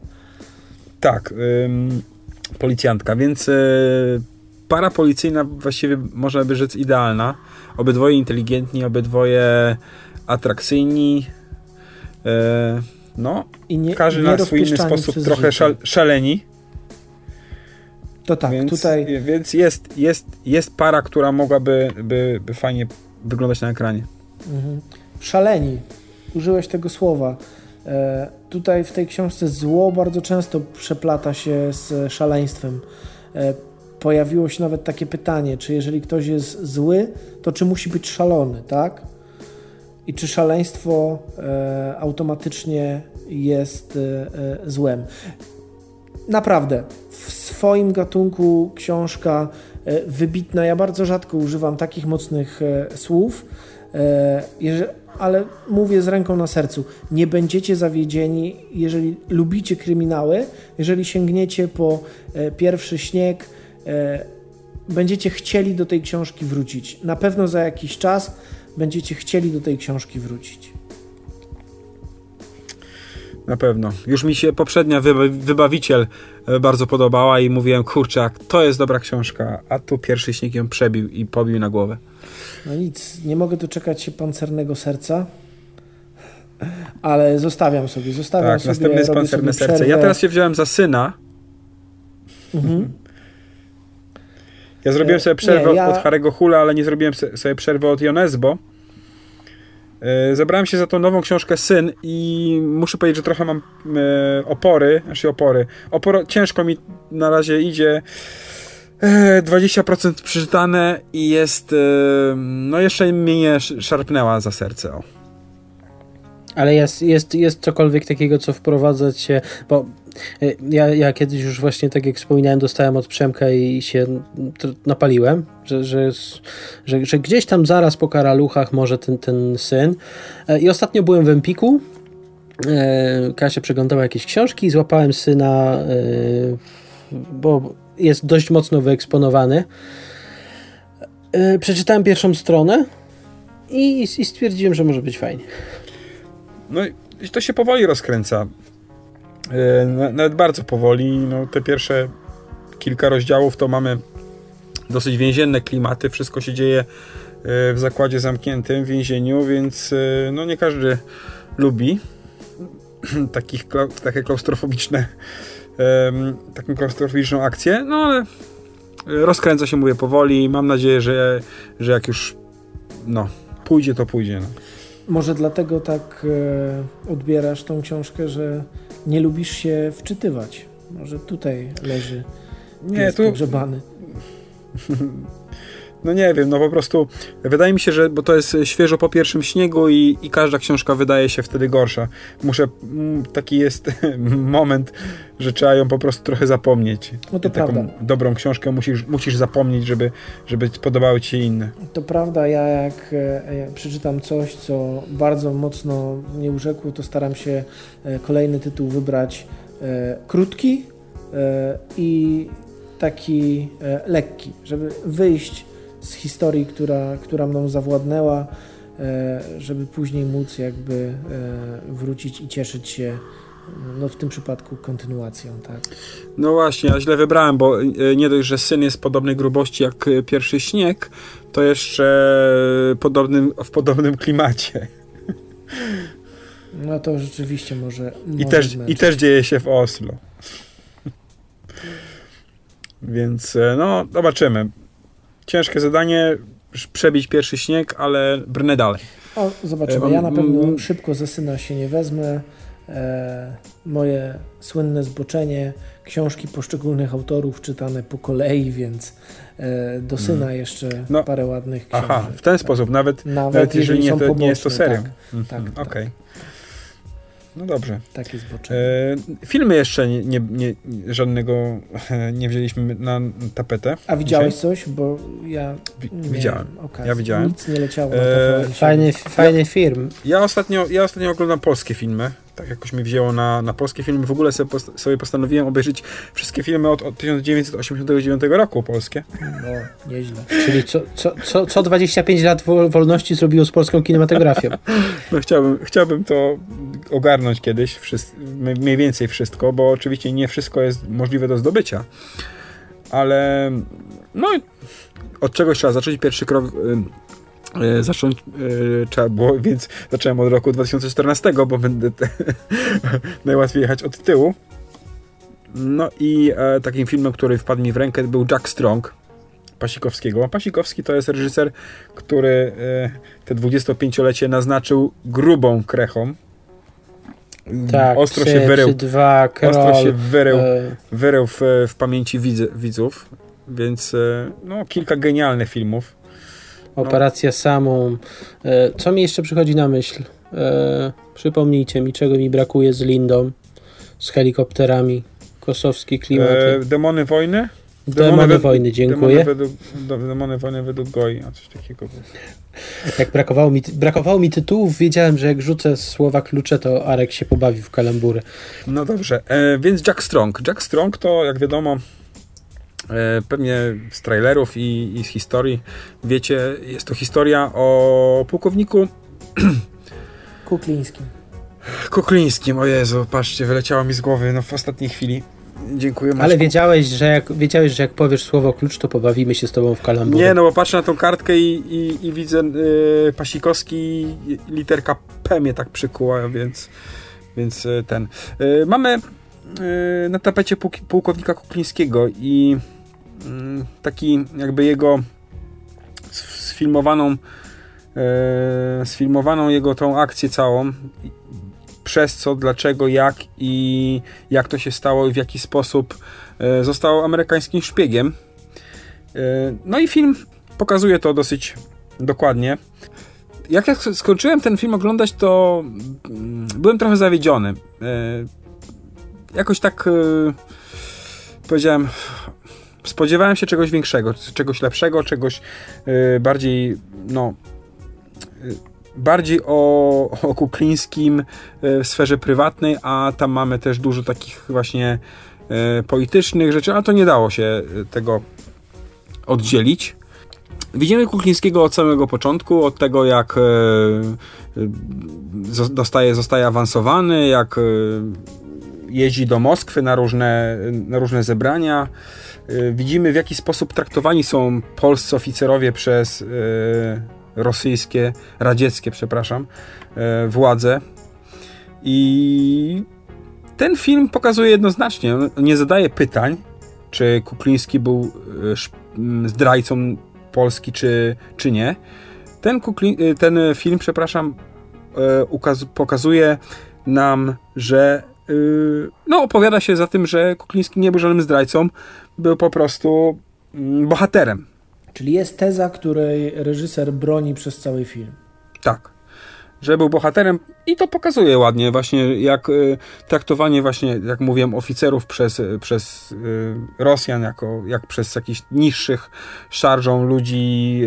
Tak, ym, policjantka, więc y, para policyjna właściwie można by rzec idealna. Obydwoje inteligentni, obydwoje atrakcyjni. E, no, I nie, każdy nie na swój inny sposób trochę szal, szaleni. To tak, więc, tutaj. Więc jest, jest, jest para, która mogłaby by, by fajnie wyglądać na ekranie. Mhm. Szaleni. Użyłeś tego słowa. E, tutaj w tej książce zło bardzo często przeplata się z szaleństwem. E, pojawiło się nawet takie pytanie, czy jeżeli ktoś jest zły, to czy musi być szalony, tak? I czy szaleństwo e, automatycznie jest e, złem? Naprawdę, w swoim gatunku książka wybitna. Ja bardzo rzadko używam takich mocnych słów. E, ale mówię z ręką na sercu, nie będziecie zawiedzieni, jeżeli lubicie kryminały, jeżeli sięgniecie po e, pierwszy śnieg, e, będziecie chcieli do tej książki wrócić. Na pewno za jakiś czas będziecie chcieli do tej książki wrócić. Na pewno. Już mi się poprzednia Wybawiciel bardzo podobała i mówiłem, kurczę, to jest dobra książka, a tu pierwszy śnieg ją przebił i pobił na głowę. No nic, nie mogę doczekać się pancernego serca, ale zostawiam sobie, zostawiam tak, sobie. następny jest pancerne serce. Przerwę. Ja teraz się wziąłem za syna. Mhm. Ja zrobiłem e, sobie przerwę nie, ja... od Harego Hula, ale nie zrobiłem sobie przerwę od Jonesbo. E, zabrałem się za tą nową książkę Syn i muszę powiedzieć, że trochę mam e, opory, znaczy opory. Oporo, ciężko mi na razie idzie. 20% przeczytane i jest no jeszcze mnie nie szarpnęła za serce. O. Ale jest, jest, jest cokolwiek takiego, co wprowadzać się, bo y, ja, ja kiedyś już właśnie, tak jak wspominałem, dostałem od Przemka i się napaliłem, że, że, że, że gdzieś tam zaraz po karaluchach może ten, ten syn. E, I ostatnio byłem w Empiku, e, Kasia przeglądała jakieś książki, złapałem syna, e, bo jest dość mocno wyeksponowany. Przeczytałem pierwszą stronę i, i stwierdziłem, że może być fajnie. No i to się powoli rozkręca. E, nawet bardzo powoli. No, te pierwsze kilka rozdziałów to mamy dosyć więzienne klimaty. Wszystko się dzieje e, w zakładzie zamkniętym, w więzieniu, więc e, no nie każdy lubi takich, takie klaustrofobiczne taką klaustrofobiczną akcję, no ale rozkręca się, mówię, powoli. Mam nadzieję, że, że jak już no, pójdzie, to pójdzie. No. Może dlatego tak e, odbierasz tą książkę, że nie lubisz się wczytywać. Może tutaj leży nie, tu pogrzebany. No nie wiem, no po prostu wydaje mi się, że bo to jest świeżo po pierwszym śniegu i, i każda książka wydaje się wtedy gorsza. Muszę, mm, taki jest moment, że trzeba ją po prostu trochę zapomnieć. No to Taką prawda. dobrą książkę musisz, musisz zapomnieć, żeby, żeby podobały ci się inne. To prawda, ja jak e, przeczytam coś, co bardzo mocno mnie urzekło, to staram się e, kolejny tytuł wybrać e, krótki i taki lekki, żeby wyjść z historii, która, która mną zawładnęła, e, żeby później móc jakby e, wrócić i cieszyć się no w tym przypadku kontynuacją, tak? No właśnie, ja źle wybrałem, bo e, nie dość, że syn jest podobnej grubości jak pierwszy śnieg, to jeszcze podobnym, w podobnym klimacie. No to rzeczywiście może. I, może też, I też dzieje się w Oslo. Więc no, zobaczymy ciężkie zadanie, przebić pierwszy śnieg, ale brnę dalej. O, zobaczymy. Ja na pewno szybko ze syna się nie wezmę. E, moje słynne zboczenie, książki poszczególnych autorów czytane po kolei, więc e, do syna mm. jeszcze no, parę ładnych książek. Aha, w ten sposób, nawet, nawet, nawet jeżeli, jeżeli nie, to, nie jest to serial. Tak, mm, tak, tak, Okej. Okay. No dobrze. Takie zboczenie. E, filmy jeszcze nie, nie, nie, żadnego nie wzięliśmy na tapetę. A widziałeś dzisiaj? coś? Bo ja nie widziałem. Ja widziałem. Nic nie leciało na e, Fajny, fajny film. Ja ostatnio, ja ostatnio oglądam polskie filmy tak jakoś mi wzięło na, na polskie filmy. W ogóle sobie, post sobie postanowiłem obejrzeć wszystkie filmy od, od 1989 roku polskie. No, nieźle. Czyli co, co, co, co 25 lat wolności zrobiło z polską kinematografią. No chciałbym, chciałbym to ogarnąć kiedyś, mniej więcej wszystko, bo oczywiście nie wszystko jest możliwe do zdobycia. Ale no od czegoś trzeba zacząć. Pierwszy krok E, zacząć e, trzeba było, więc zacząłem od roku 2014, bo będę te, najłatwiej jechać od tyłu. No i e, takim filmem, który wpadł mi w rękę był Jack Strong Pasikowskiego. Pasikowski to jest reżyser, który e, te 25-lecie naznaczył grubą krechą. Tak, ostro się wyrył, dwa, ostro się wyrył, e. wyrył w, w pamięci widzów, więc e, no, kilka genialnych filmów. Operacja no. samą. E, co mi jeszcze przychodzi na myśl? E, przypomnijcie mi, czego mi brakuje z Lindą, z helikopterami. Kosowskie klimaty. E, demony wojny? Demony wojny, dziękuję. Demony, według, demony wojny według Goi, a coś takiego było. Jak brakowało mi, brakowało mi tytułów, wiedziałem, że jak rzucę słowa klucze, to Arek się pobawi w kalambury. No dobrze, e, więc Jack Strong. Jack Strong to, jak wiadomo, pewnie z trailerów i, i z historii wiecie, jest to historia o pułkowniku Kuklińskim. Kuklińskim, o Jezu, patrzcie, wyleciało mi z głowy no, w ostatniej chwili. Dziękuję Maćku. Ale wiedziałeś, że jak, wiedziałeś, że jak powiesz słowo klucz, to pobawimy się z tobą w kalambury. Nie, no bo patrzę na tą kartkę i, i, i widzę yy, Pasikowski, literka P mnie tak przykuła, więc, więc yy, ten. Yy, mamy yy, na tapecie pułk pułkownika Kuklińskiego i yy, taki jakby jego sfilmowaną yy, sfilmowaną jego tą akcję całą przez co, dlaczego, jak i jak to się stało i w jaki sposób e, został amerykańskim szpiegiem. E, no i film pokazuje to dosyć dokładnie. Jak ja skończyłem ten film oglądać, to mm, byłem trochę zawiedziony. E, jakoś tak powiedziałem, spodziewałem się czegoś większego, czegoś lepszego, czegoś bardziej, no bardziej o, o Kuklińskim e, w sferze prywatnej, a tam mamy też dużo takich właśnie e, politycznych rzeczy, ale to nie dało się e, tego oddzielić. Widzimy Kuklińskiego od samego początku, od tego jak dostaje, zostaje awansowany, jak jeździ do Moskwy na różne, na różne zebrania. Widzimy w jaki sposób traktowani są polscy oficerowie przez rosyjskie, radzieckie, przepraszam, e, władze. I ten film pokazuje jednoznacznie, nie zadaje pytań, czy Kukliński był e, zdrajcą Polski, czy, czy nie. Ten, Kukli, e, ten film, przepraszam, pokazuje nam, że no, opowiada się za tym, że Kukliński nie był żadnym zdrajcą, był po prostu mm, bohaterem. Czyli jest teza, której reżyser broni przez cały film. Tak. Że był bohaterem i to pokazuje ładnie właśnie jak y, traktowanie właśnie, jak mówiłem, oficerów przez, przez y, Rosjan, jako, jak przez jakichś niższych szarżą ludzi,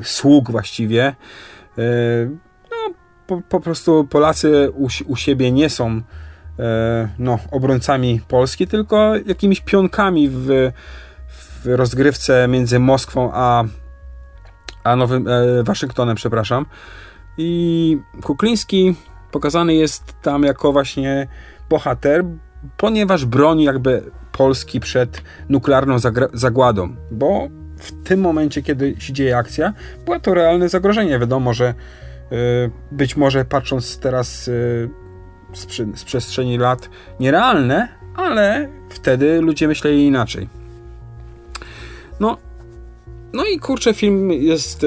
y, sług właściwie. no, po, po, prostu Polacy u, u siebie nie są no, obrońcami Polski, tylko jakimiś pionkami w rozgrywce między Moskwą a, a Nowym e, Waszyngtonem, przepraszam. I Kukliński pokazany jest tam jako właśnie bohater, ponieważ broni jakby Polski przed nuklearną zagładą, bo w tym momencie, kiedy się dzieje akcja, było to realne zagrożenie. Wiadomo, że y, być może patrząc teraz y, z, przestrzeni lat nierealne, ale wtedy ludzie myśleli inaczej. No, no i kurczę, film jest e,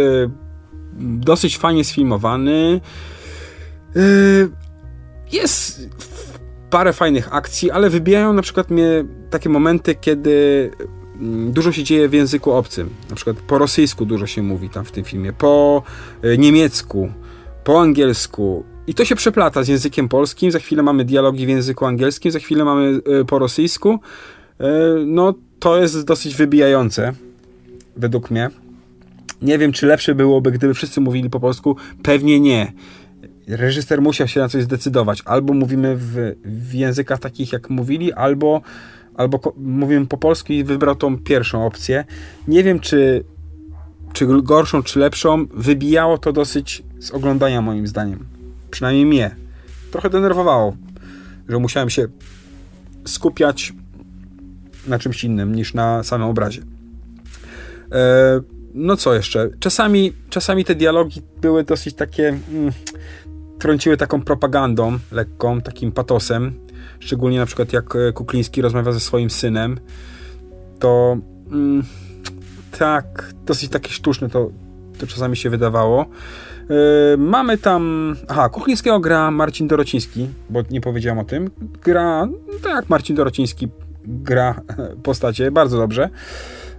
dosyć fajnie sfilmowany. E, jest parę fajnych akcji, ale wybijają na przykład mnie takie momenty, kiedy mm, dużo się dzieje w języku obcym. Na przykład po rosyjsku dużo się mówi tam w tym filmie, po e, niemiecku, po angielsku. I to się przeplata z językiem polskim. Za chwilę mamy dialogi w języku angielskim, za chwilę mamy po rosyjsku. No, to jest dosyć wybijające, według mnie. Nie wiem, czy lepsze byłoby, gdyby wszyscy mówili po polsku. Pewnie nie. Reżyser musiał się na coś zdecydować. Albo mówimy w, w językach takich, jak mówili, albo, albo mówimy po polsku i wybrał tą pierwszą opcję. Nie wiem, czy, czy gorszą, czy lepszą. Wybijało to dosyć z oglądania, moim zdaniem. Przynajmniej mnie. Trochę denerwowało, że musiałem się skupiać na czymś innym niż na samym obrazie. E, no co jeszcze? Czasami, czasami te dialogi były dosyć takie. Mm, trąciły taką propagandą lekką, takim patosem. Szczególnie na przykład jak e, Kukliński rozmawia ze swoim synem. To mm, tak, dosyć takie sztuczne to, to czasami się wydawało. Yy, mamy tam. Aha, Kuklińskiego gra Marcin Dorociński, bo nie powiedziałem o tym. Gra tak, Marcin Dorociński gra postacie bardzo dobrze.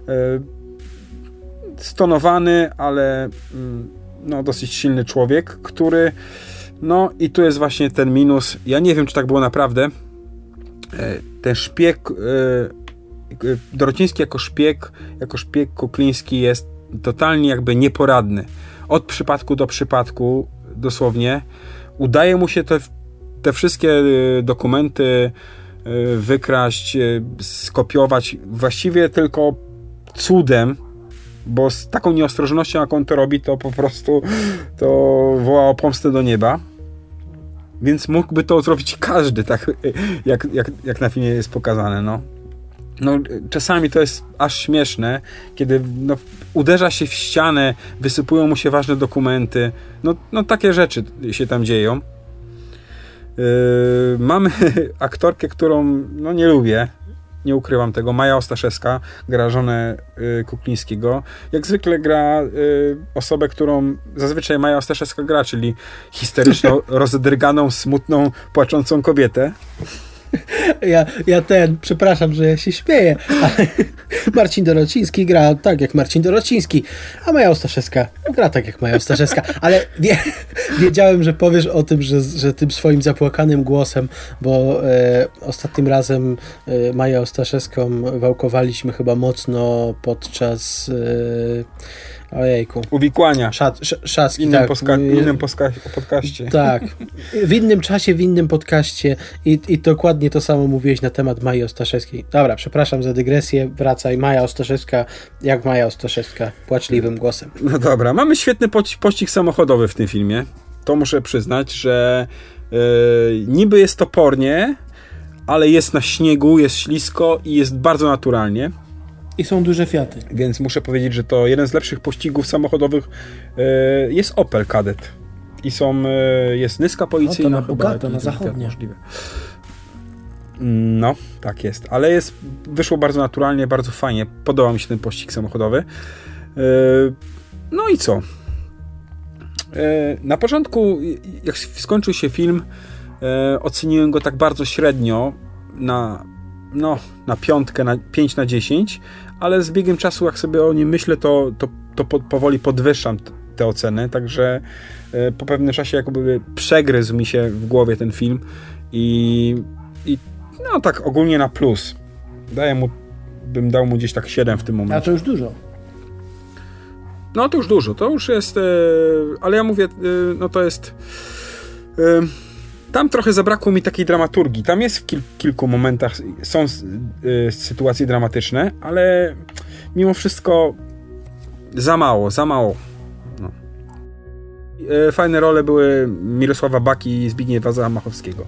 Yy, stonowany, ale mm, no, dosyć silny człowiek, który no i tu jest właśnie ten minus. Ja nie wiem, czy tak było naprawdę. E, ten szpieg e, Dorociński jako szpieg, jako szpieg Kukliński jest totalnie jakby nieporadny. Od przypadku do przypadku, dosłownie. Udaje mu się te, te wszystkie dokumenty wykraść, skopiować właściwie tylko cudem, bo z taką nieostrożnością, jak on to robi, to po prostu to woła o pomstę do nieba. Więc mógłby to zrobić każdy, tak jak, jak, jak na filmie jest pokazane, no. No, czasami to jest aż śmieszne, kiedy no, uderza się w ścianę, wysypują mu się ważne dokumenty. No, no takie rzeczy się tam dzieją. Yy, mamy aktorkę, którą no, nie lubię nie ukrywam tego, Maja Ostaszewska gra żonę y, Kuklińskiego. Jak zwykle gra y, osobę, którą zazwyczaj Maja Ostaszewska gra, czyli histeryczną, rozdryganą, smutną, płaczącą kobietę. Ja, ja ten, przepraszam, że ja się śmieję, ale Marcin Dorociński gra tak jak Marcin Dorociński, a Maja Ostaszewska gra tak jak Maja Ostaszewska, ale wie, wiedziałem, że powiesz o tym, że, że tym swoim zapłakanym głosem, bo e, ostatnim razem e, Maja Ostaszewską wałkowaliśmy chyba mocno podczas e, Ojejku. Uwikłania. Szat, sz, w innym, tak. Poska- innym poska- podcaście. Tak. W innym czasie, w innym podcaście i, i dokładnie to samo mówiłeś na temat Maji Ostaszewskiej. Dobra, przepraszam za dygresję. Wracaj. Maja Ostaszewska, jak Maja Ostaszewska, płaczliwym głosem. No dobra, mamy świetny pościg samochodowy w tym filmie. To muszę przyznać, że yy, niby jest topornie, ale jest na śniegu, jest ślisko i jest bardzo naturalnie. I są duże Fiaty. Więc muszę powiedzieć, że to jeden z lepszych pościgów samochodowych e, jest Opel Kadett. I są, e, jest nyska policyjna. No to na bogato, na zachodnie. Możliwe. No, tak jest. Ale jest, wyszło bardzo naturalnie, bardzo fajnie. Podoba mi się ten pościg samochodowy. E, no i co? Na początku, jak skończył się film, oceniłem go tak bardzo średnio na no, na piątkę, na 5 na 10, ale z biegiem czasu, jak sobie o nim myślę, to, to, to po, powoli podwyższam te oceny, także e, po pewnym czasie jakby przegryzł mi się w głowie ten film i, i no tak ogólnie na plus. Daję mu, bym dał mu gdzieś tak 7 w tym momencie. A to już dużo. No to już dużo, to już jest, e, ale ja mówię, e, no to jest tam trochę zabrakło mi takiej dramaturgii. Tam jest w kil kilku momentach, są y, sytuacje dramatyczne, ale mimo wszystko za mało, za mało. No. Y, fajne role były Mirosława Baki i Zbigniewa Zamachowskiego.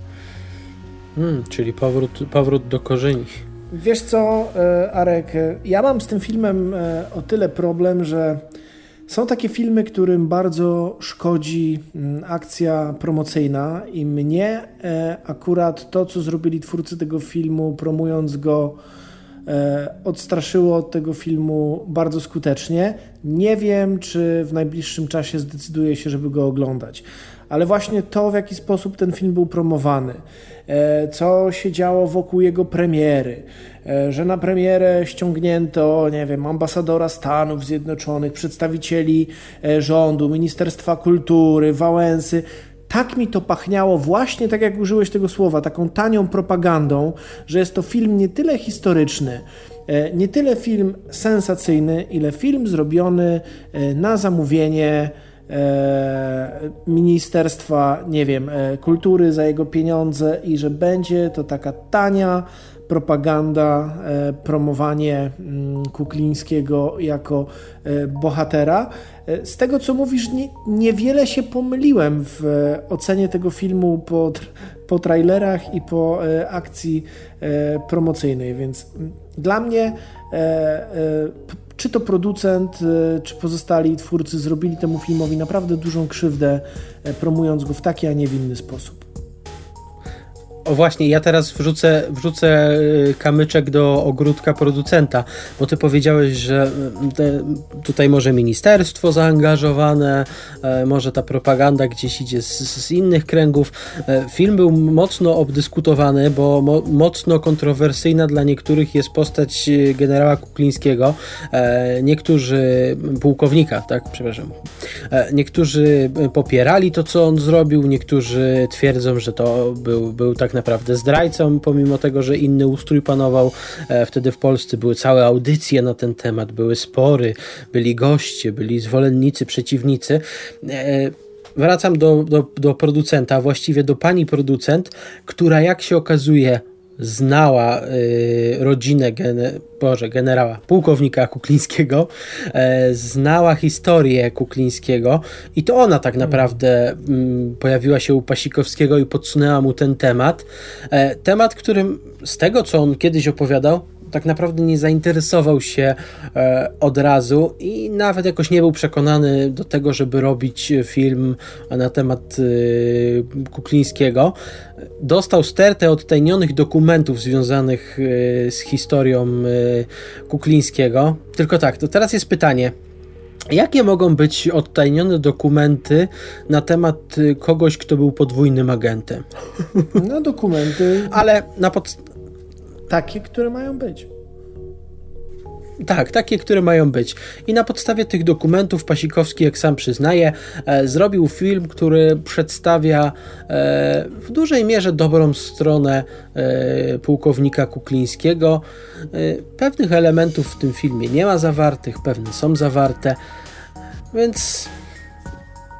Hmm, czyli powrót, powrót do korzeni. Wiesz co, y, Arek, ja mam z tym filmem o tyle problem, że są takie filmy, którym bardzo szkodzi mm, akcja promocyjna i mnie e, akurat to, co zrobili twórcy tego filmu, promując go, e, odstraszyło od tego filmu bardzo skutecznie. Nie wiem, czy w najbliższym czasie zdecyduję się, żeby go oglądać, ale właśnie to, w jaki sposób ten film był promowany, e, co się działo wokół jego premiery, E, że na premierę ściągnięto, nie wiem, ambasadora Stanów Zjednoczonych, przedstawicieli e, rządu, Ministerstwa Kultury, Wałęsy. Tak mi to pachniało, właśnie tak jak użyłeś tego słowa, taką tanią propagandą, że jest to film nie tyle historyczny, nie tyle film sensacyjny, ile film zrobiony na zamówienie Ministerstwa, nie wiem, Kultury za jego pieniądze i że będzie to taka tania, propaganda, e, promowanie mm, Kuklińskiego jako e, bohatera. E, z tego, co mówisz, nie, niewiele się pomyliłem w ocenie tego filmu po, po trailerach i po akcji promocyjnej, więc mm, dla mnie czy to producent, czy pozostali twórcy zrobili temu filmowi naprawdę dużą krzywdę, promując go w taki, a nie w inny sposób. O właśnie, ja teraz wrzucę, wrzucę y, kamyczek do ogródka producenta, bo ty powiedziałeś, że y, tutaj może ministerstwo zaangażowane, e, może ta propaganda gdzieś idzie z, z innych kręgów. E, film był mocno obdyskutowany, bo mo, mocno kontrowersyjna dla niektórych jest postać y, generała Kuklińskiego. E, niektórzy, pułkownika, tak, przepraszam. Niektórzy popierali to, co on zrobił, niektórzy twierdzą, że to był, był tak tak naprawdę zdrajcą, pomimo tego, że inny ustrój panował. E, wtedy w Polsce były całe audycje na ten temat, były spory, byli goście, byli zwolennicy, przeciwnicy. E, wracam do, do, do producenta, właściwie do pani producent, która jak się okazuje znała y, rodzinę gene, Boże, generała, pułkownika Kuklińskiego, e, znała historię Kuklińskiego i to ona tak naprawdę mm, pojawiła się u Pasikowskiego i podsunęła mu ten temat. E, temat, którym z tego, co on kiedyś opowiadał, tak naprawdę nie zainteresował się e, od razu i nawet jakoś nie był przekonany do tego, żeby robić film na temat e, Kuklińskiego. Dostał stertę odtajnionych dokumentów związanych e, z historią Kuklińskiego. Tylko tak, to teraz jest pytanie. Jakie mogą być odtajnione dokumenty na temat kogoś, kto był podwójnym agentem? No, dokumenty. Ale na pod takie, które mają być. Tak, takie, które mają być. I na podstawie tych dokumentów Pasikowski, jak sam przyznaje, e, zrobił film, który przedstawia e, w dużej mierze dobrą stronę e, pułkownika Kuklińskiego. E, pewnych elementów w tym filmie nie ma zawartych, pewne są zawarte, więc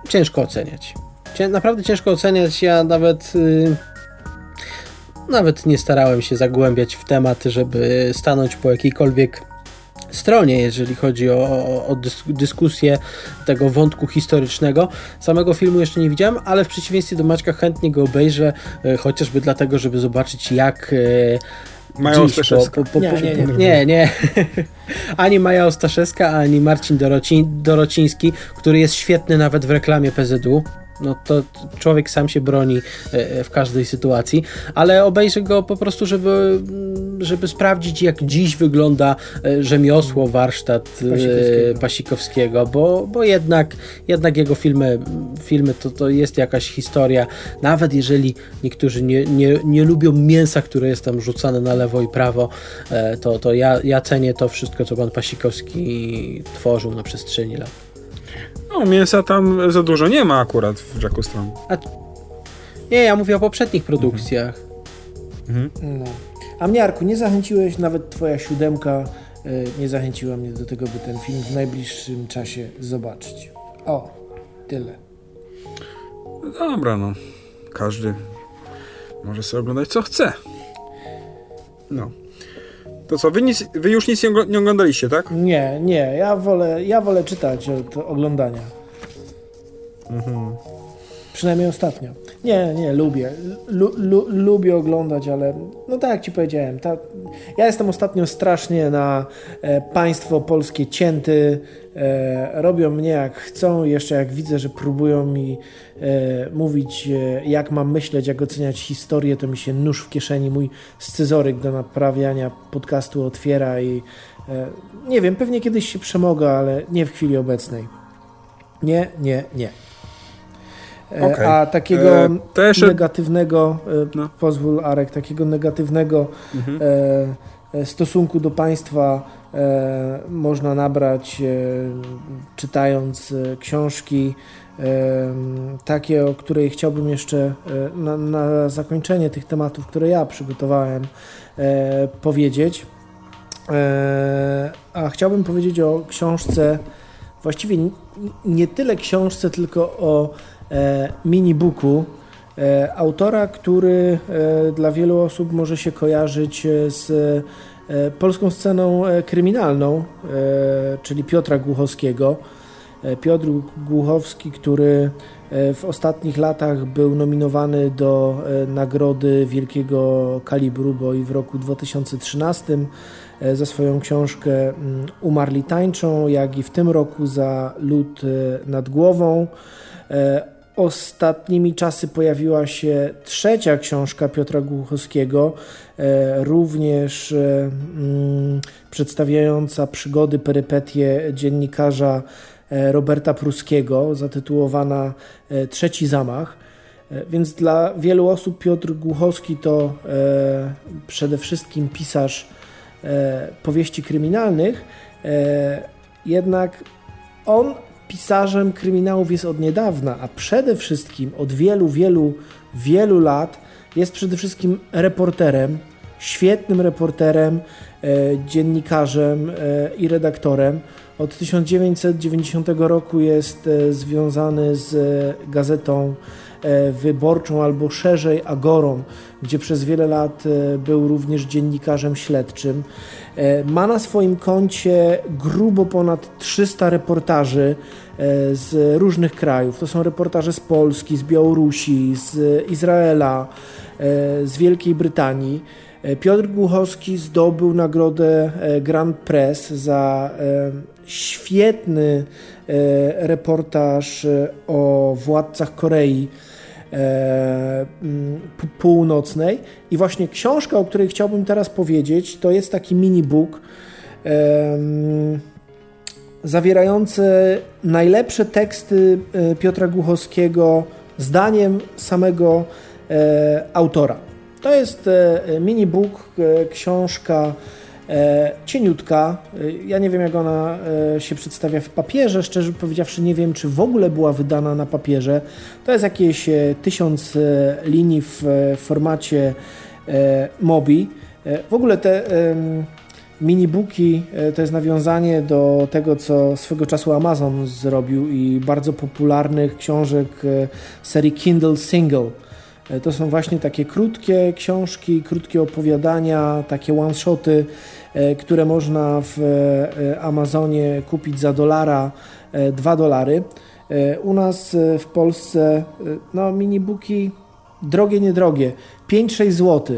ciężko oceniać. Cię, naprawdę ciężko oceniać. Ja nawet. Y, nawet nie starałem się zagłębiać w temat, żeby stanąć po jakiejkolwiek stronie, jeżeli chodzi o, o, o dyskusję tego wątku historycznego. Samego filmu jeszcze nie widziałem, ale w przeciwieństwie do Maćka chętnie go obejrzę, e, chociażby dlatego, żeby zobaczyć jak e, Maja Ostaszewska. Po, po, po, nie, nie, nie. nie, nie. ani Maja Ostaszewska, ani Marcin Doroci, Dorociński, który jest świetny nawet w reklamie PZU no to człowiek sam się broni e, w każdej sytuacji, ale obejrzę go po prostu, żeby, mm, żeby sprawdzić, jak dziś wygląda e, rzemiosło, warsztat e, Pasikowskiego, Pasikowskiego bo, bo jednak, jednak jego filmy, filmy to, to jest jakaś historia, nawet jeżeli niektórzy nie, nie, nie lubią mięsa, które jest tam rzucane na lewo i prawo, to, to ja, ja cenię to wszystko, co pan Pasikowski tworzył na przestrzeni lat. No, mięsa tam za dużo nie ma akurat w Jacku Strong. A... Nie, ja mówię o poprzednich produkcjach. Mhm. No. A mnie, Arku, nie zachęciłeś, nawet twoja siódemka y, nie zachęciła mnie do tego, by ten film w najbliższym czasie zobaczyć. O, tyle. Dobra, no. Każdy może sobie oglądać co chce. No. To co, wy, nic, wy już nic nie oglądaliście, tak? Nie, nie, ja wolę, ja wolę czytać od oglądania. Mhm. Przynajmniej ostatnio. Nie, nie, lubię. Lu, lu, lubię oglądać, ale no tak jak ci powiedziałem, ta, ja jestem ostatnio strasznie na e, państwo polskie cięty, e, robią mnie jak chcą, jeszcze jak widzę, że próbują mi e, mówić, e, jak mam myśleć, jak oceniać historię, to mi się nóż w kieszeni, mój scyzoryk do naprawiania podcastu otwiera i e, nie wiem, pewnie kiedyś się przemogę, ale nie w chwili obecnej. Nie, nie, nie. E, okay. A takiego e, jeszcze... negatywnego, e, no. pozwól Arek, takiego negatywnego mhm. e, stosunku do państwa e, można nabrać e, czytając książki takie, o której chciałbym jeszcze na, na, zakończenie tych tematów, które ja przygotowałem, powiedzieć. A chciałbym powiedzieć o książce, właściwie nie tyle książce, tylko o E, minibooku e, autora, który e, dla wielu osób może się kojarzyć z polską sceną kryminalną, czyli Piotra Głuchowskiego. Piotr Głuchowski, który w ostatnich latach był nominowany do nagrody wielkiego kalibru, bo i w roku 2013 za swoją książkę mm, Umarli tańczą, jak i w tym roku za Lód nad głową ostatnimi czasy pojawiła się trzecia książka Piotra Głuchowskiego, e, również e, mm, przedstawiająca przygody, perypetie dziennikarza e, Roberta Pruskiego, zatytułowana Trzeci Zamach. Więc dla wielu osób Piotr Głuchowski to przede wszystkim pisarz powieści kryminalnych, jednak on pisarzem kryminałów jest od niedawna, a przede wszystkim od wielu, wielu, wielu lat jest przede wszystkim reporterem, świetnym reporterem, dziennikarzem i redaktorem. Od 1990 roku jest związany z gazetą wyborczą albo szerzej Agorą, gdzie przez wiele lat był również dziennikarzem śledczym. Ma na swoim koncie grubo ponad 300 reportaży E, z różnych krajów. To są reportaże z Polski, z Białorusi, z Izraela, e, z Wielkiej Brytanii. E, Piotr Głuchowski zdobył nagrodę Grand Press za świetny reportaż o władcach Korei Północnej. I właśnie książka, o której chciałbym teraz powiedzieć, to jest taki mini book zawierający najlepsze teksty e, Piotra Głuchowskiego zdaniem samego e, autora. To jest e, mini book, książka cieniutka. Ja nie wiem, jak ona się przedstawia w papierze. Szczerze powiedziawszy, nie wiem, czy w ogóle była wydana na papierze. To jest jakieś tysiąc linii w formacie Mobi. W ogóle te Minibooki e, to jest nawiązanie do tego, co swego czasu Amazon zrobił i bardzo popularnych książek e, serii Kindle Single. E, to są właśnie takie krótkie książki, krótkie opowiadania, takie one-shoty, które można w Amazonie kupić za dolara, dwa dolary. U nas w Polsce no, minibooki drogie, niedrogie, 5-6 zł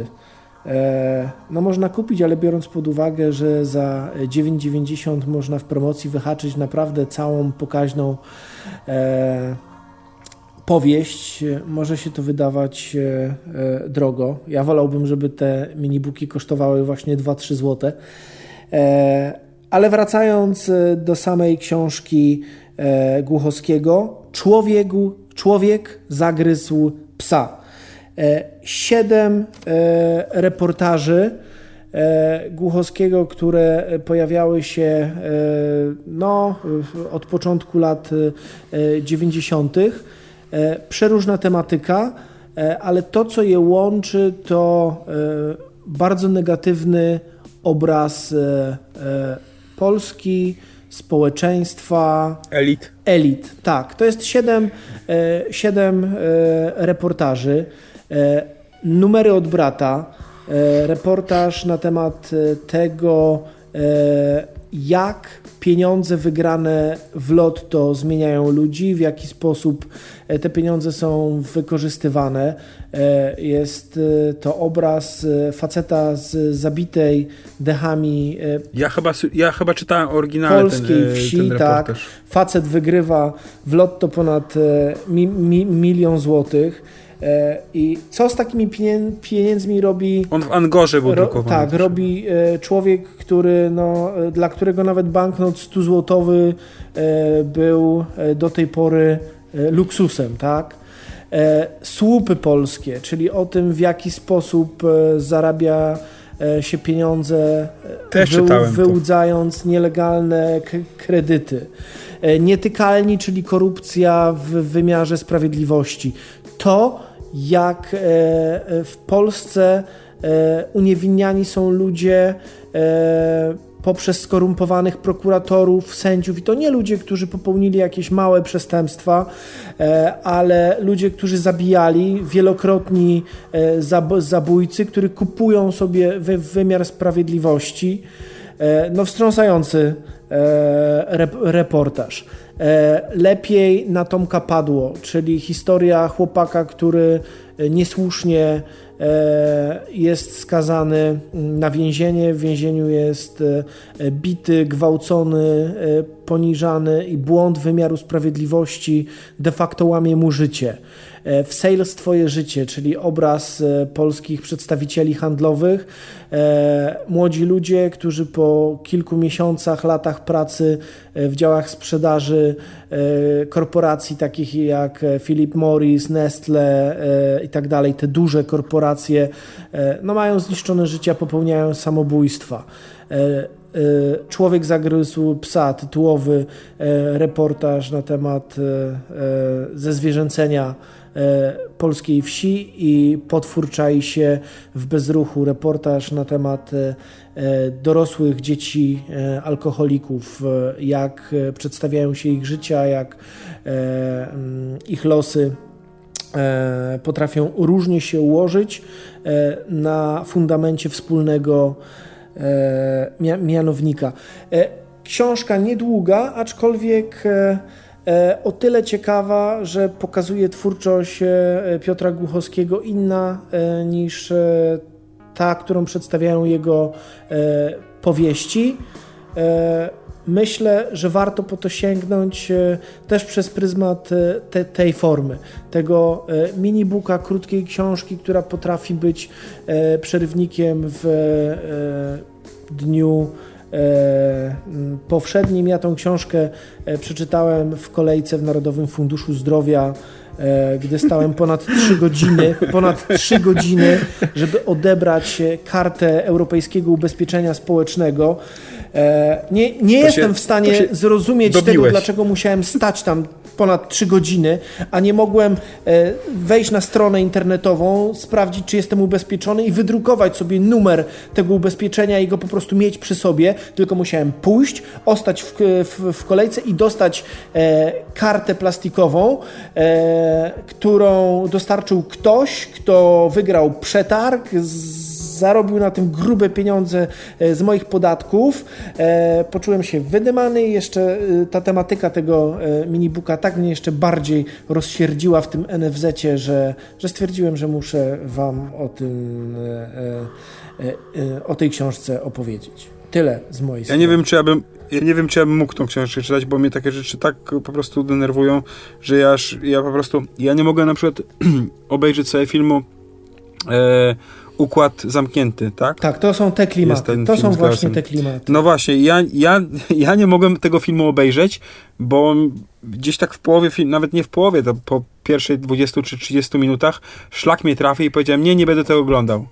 E, no można kupić, ale biorąc pod uwagę, że za 9,90 można w promocji wyhaczyć naprawdę całą pokaźną e, powieść, może się to wydawać e, drogo. Ja wolałbym, żeby te minibooki kosztowały właśnie 2-3 zł. Ale wracając do samej książki Głuchowskiego, człowieku, człowiek zagryzł psa. E, siedem e, reportaży e, Głuchowskiego, które pojawiały się no, od początku lat 90. Przeróżna tematyka, ale to, co je łączy, to bardzo negatywny obraz Polski, społeczeństwa. Elit. Elit, tak. To jest siedem, siedem reportaży. E, numery od brata, e, reportaż na temat e, tego, jak pieniądze wygrane w lotto zmieniają ludzi, w jaki sposób te pieniądze są wykorzystywane. Jest to obraz faceta z zabitej dechami. Ja chyba, ja chyba czytałem oryginalnie polskiej ten, wsi, ten tak. Facet wygrywa w lotto ponad mi, mi, milion złotych E, I co z takimi pieniędzmi robi. On w Angorze był ro, Tak, robi e, człowiek, który, no, dla którego nawet banknot 100 złotowy e, był do tej pory luksusem, tak? Słupy polskie, czyli o tym, w jaki sposób zarabia się pieniądze, Też wy, wyłudzając nielegalne kredyty. Nietykalni, czyli korupcja w wymiarze sprawiedliwości. To jak e, e, w Polsce e, uniewinniani są ludzie poprzez skorumpowanych prokuratorów, sędziów i to nie ludzie, którzy popełnili jakieś małe przestępstwa, ale ludzie, którzy zabijali, wielokrotni zabójcy, którzy kupują sobie wymiar sprawiedliwości. No wstrząsający reportaż. E, lepiej na Tomka padło, czyli historia chłopaka, który e, niesłusznie e, jest skazany na więzienie. W więzieniu jest bity, gwałcony, poniżany i błąd wymiaru sprawiedliwości de facto łamie mu życie. E, w Sales Twoje życie, czyli obraz e, polskich przedstawicieli handlowych. E, młodzi ludzie, którzy po kilku miesiącach, latach pracy w działach sprzedaży korporacji takich jak Philip Morris, Nestle i tak dalej, te duże korporacje, no mają zniszczone życie, popełniają samobójstwa. Człowiek zagryzł psa, tytułowy reportaż na temat zezwierzęcenia polskiej wsi i potwór czai się w bezruchu. Reportaż na temat dorosłych dzieci alkoholików, jak przedstawiają się ich życia, jak mm, ich losy potrafią różnie się ułożyć na fundamencie wspólnego mianownika. Książka niedługa, aczkolwiek e, e, o tyle ciekawa, że pokazuje twórczość e, Piotra Głuchowskiego inna niż ta, którą przedstawiają jego powieści. Myślę, że warto po to sięgnąć też przez pryzmat te, tej formy, tego minibooka, krótkiej książki, która potrafi być przerywnikiem w dniu E, powszednim. Ja tą książkę e, przeczytałem w kolejce w Narodowym Funduszu Zdrowia, e, gdy stałem ponad 3 godziny, ponad 3 godziny, żeby odebrać kartę Europejskiego Ubezpieczenia Społecznego. Nie, nie jestem w stanie zrozumieć dobiłeś. tego, dlaczego musiałem stać tam ponad 3 godziny, a nie mogłem e, wejść na stronę internetową, sprawdzić, czy jestem ubezpieczony i wydrukować sobie numer tego ubezpieczenia i go po prostu mieć przy sobie, tylko musiałem pójść, ostać w, w, w kolejce i dostać e, kartę plastikową, e, którą dostarczył ktoś, kto wygrał przetarg zarobił na tym grube pieniądze e, z moich podatków. E, poczułem się wydymany i jeszcze e, ta tematyka tego minibooka tak mnie jeszcze bardziej rozsierdziła w tym NFZ-cie, że, że stwierdziłem, że muszę Wam o tym, o tej książce opowiedzieć. Tyle z mojej strony. Ja nie wiem, czy ja bym, ja nie wiem, czy ja bym mógł tą książkę czytać, bo mnie takie rzeczy tak po prostu denerwują, że ja, ja po prostu, ja nie mogę na przykład obejrzeć sobie filmu e, układ zamknięty, tak? Tak, to są te klimaty. To są właśnie te klimaty. No właśnie, ja, ja, ja nie mogłem tego filmu obejrzeć, bo gdzieś tak w połowie, nawet nie w połowie, to po pierwszej 20 czy 30 minutach szlak mnie trafił i powiedziałem, nie, nie będę tego oglądał.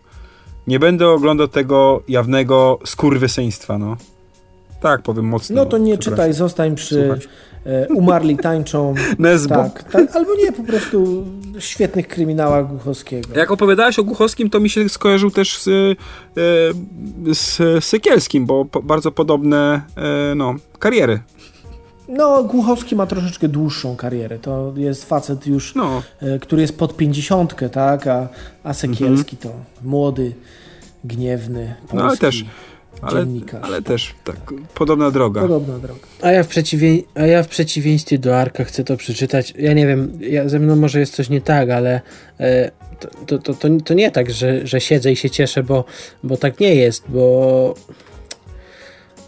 Nie będę oglądał tego jawnego skurwysyństwa, no. Tak, powiem mocno. No to nie czytaj, zostań przy Słuchać. E, umarli tańczą. Nesbo. Tak, tak, albo nie, po prostu świetnych kryminałach Głuchowskiego. Jak opowiadałeś o Głuchowskim, to mi się skojarzył też z, e, z Sykielskim, bo bardzo podobne e, no, kariery. No, Głuchowski ma troszeczkę dłuższą karierę. To jest facet już, no. który jest pod pięćdziesiątkę, tak? A, a Sekielski mhm. to młody, gniewny, polski. No ale też ale, ale też tak, podobna droga. Podobna droga. A ja, w przeciwie, a ja w przeciwieństwie do Arka chcę to przeczytać. Ja nie wiem, ja, ze mną może jest coś nie tak, ale e, to, to, to, to, nie tak, że, że siedzę i się cieszę, bo, bo tak nie jest, bo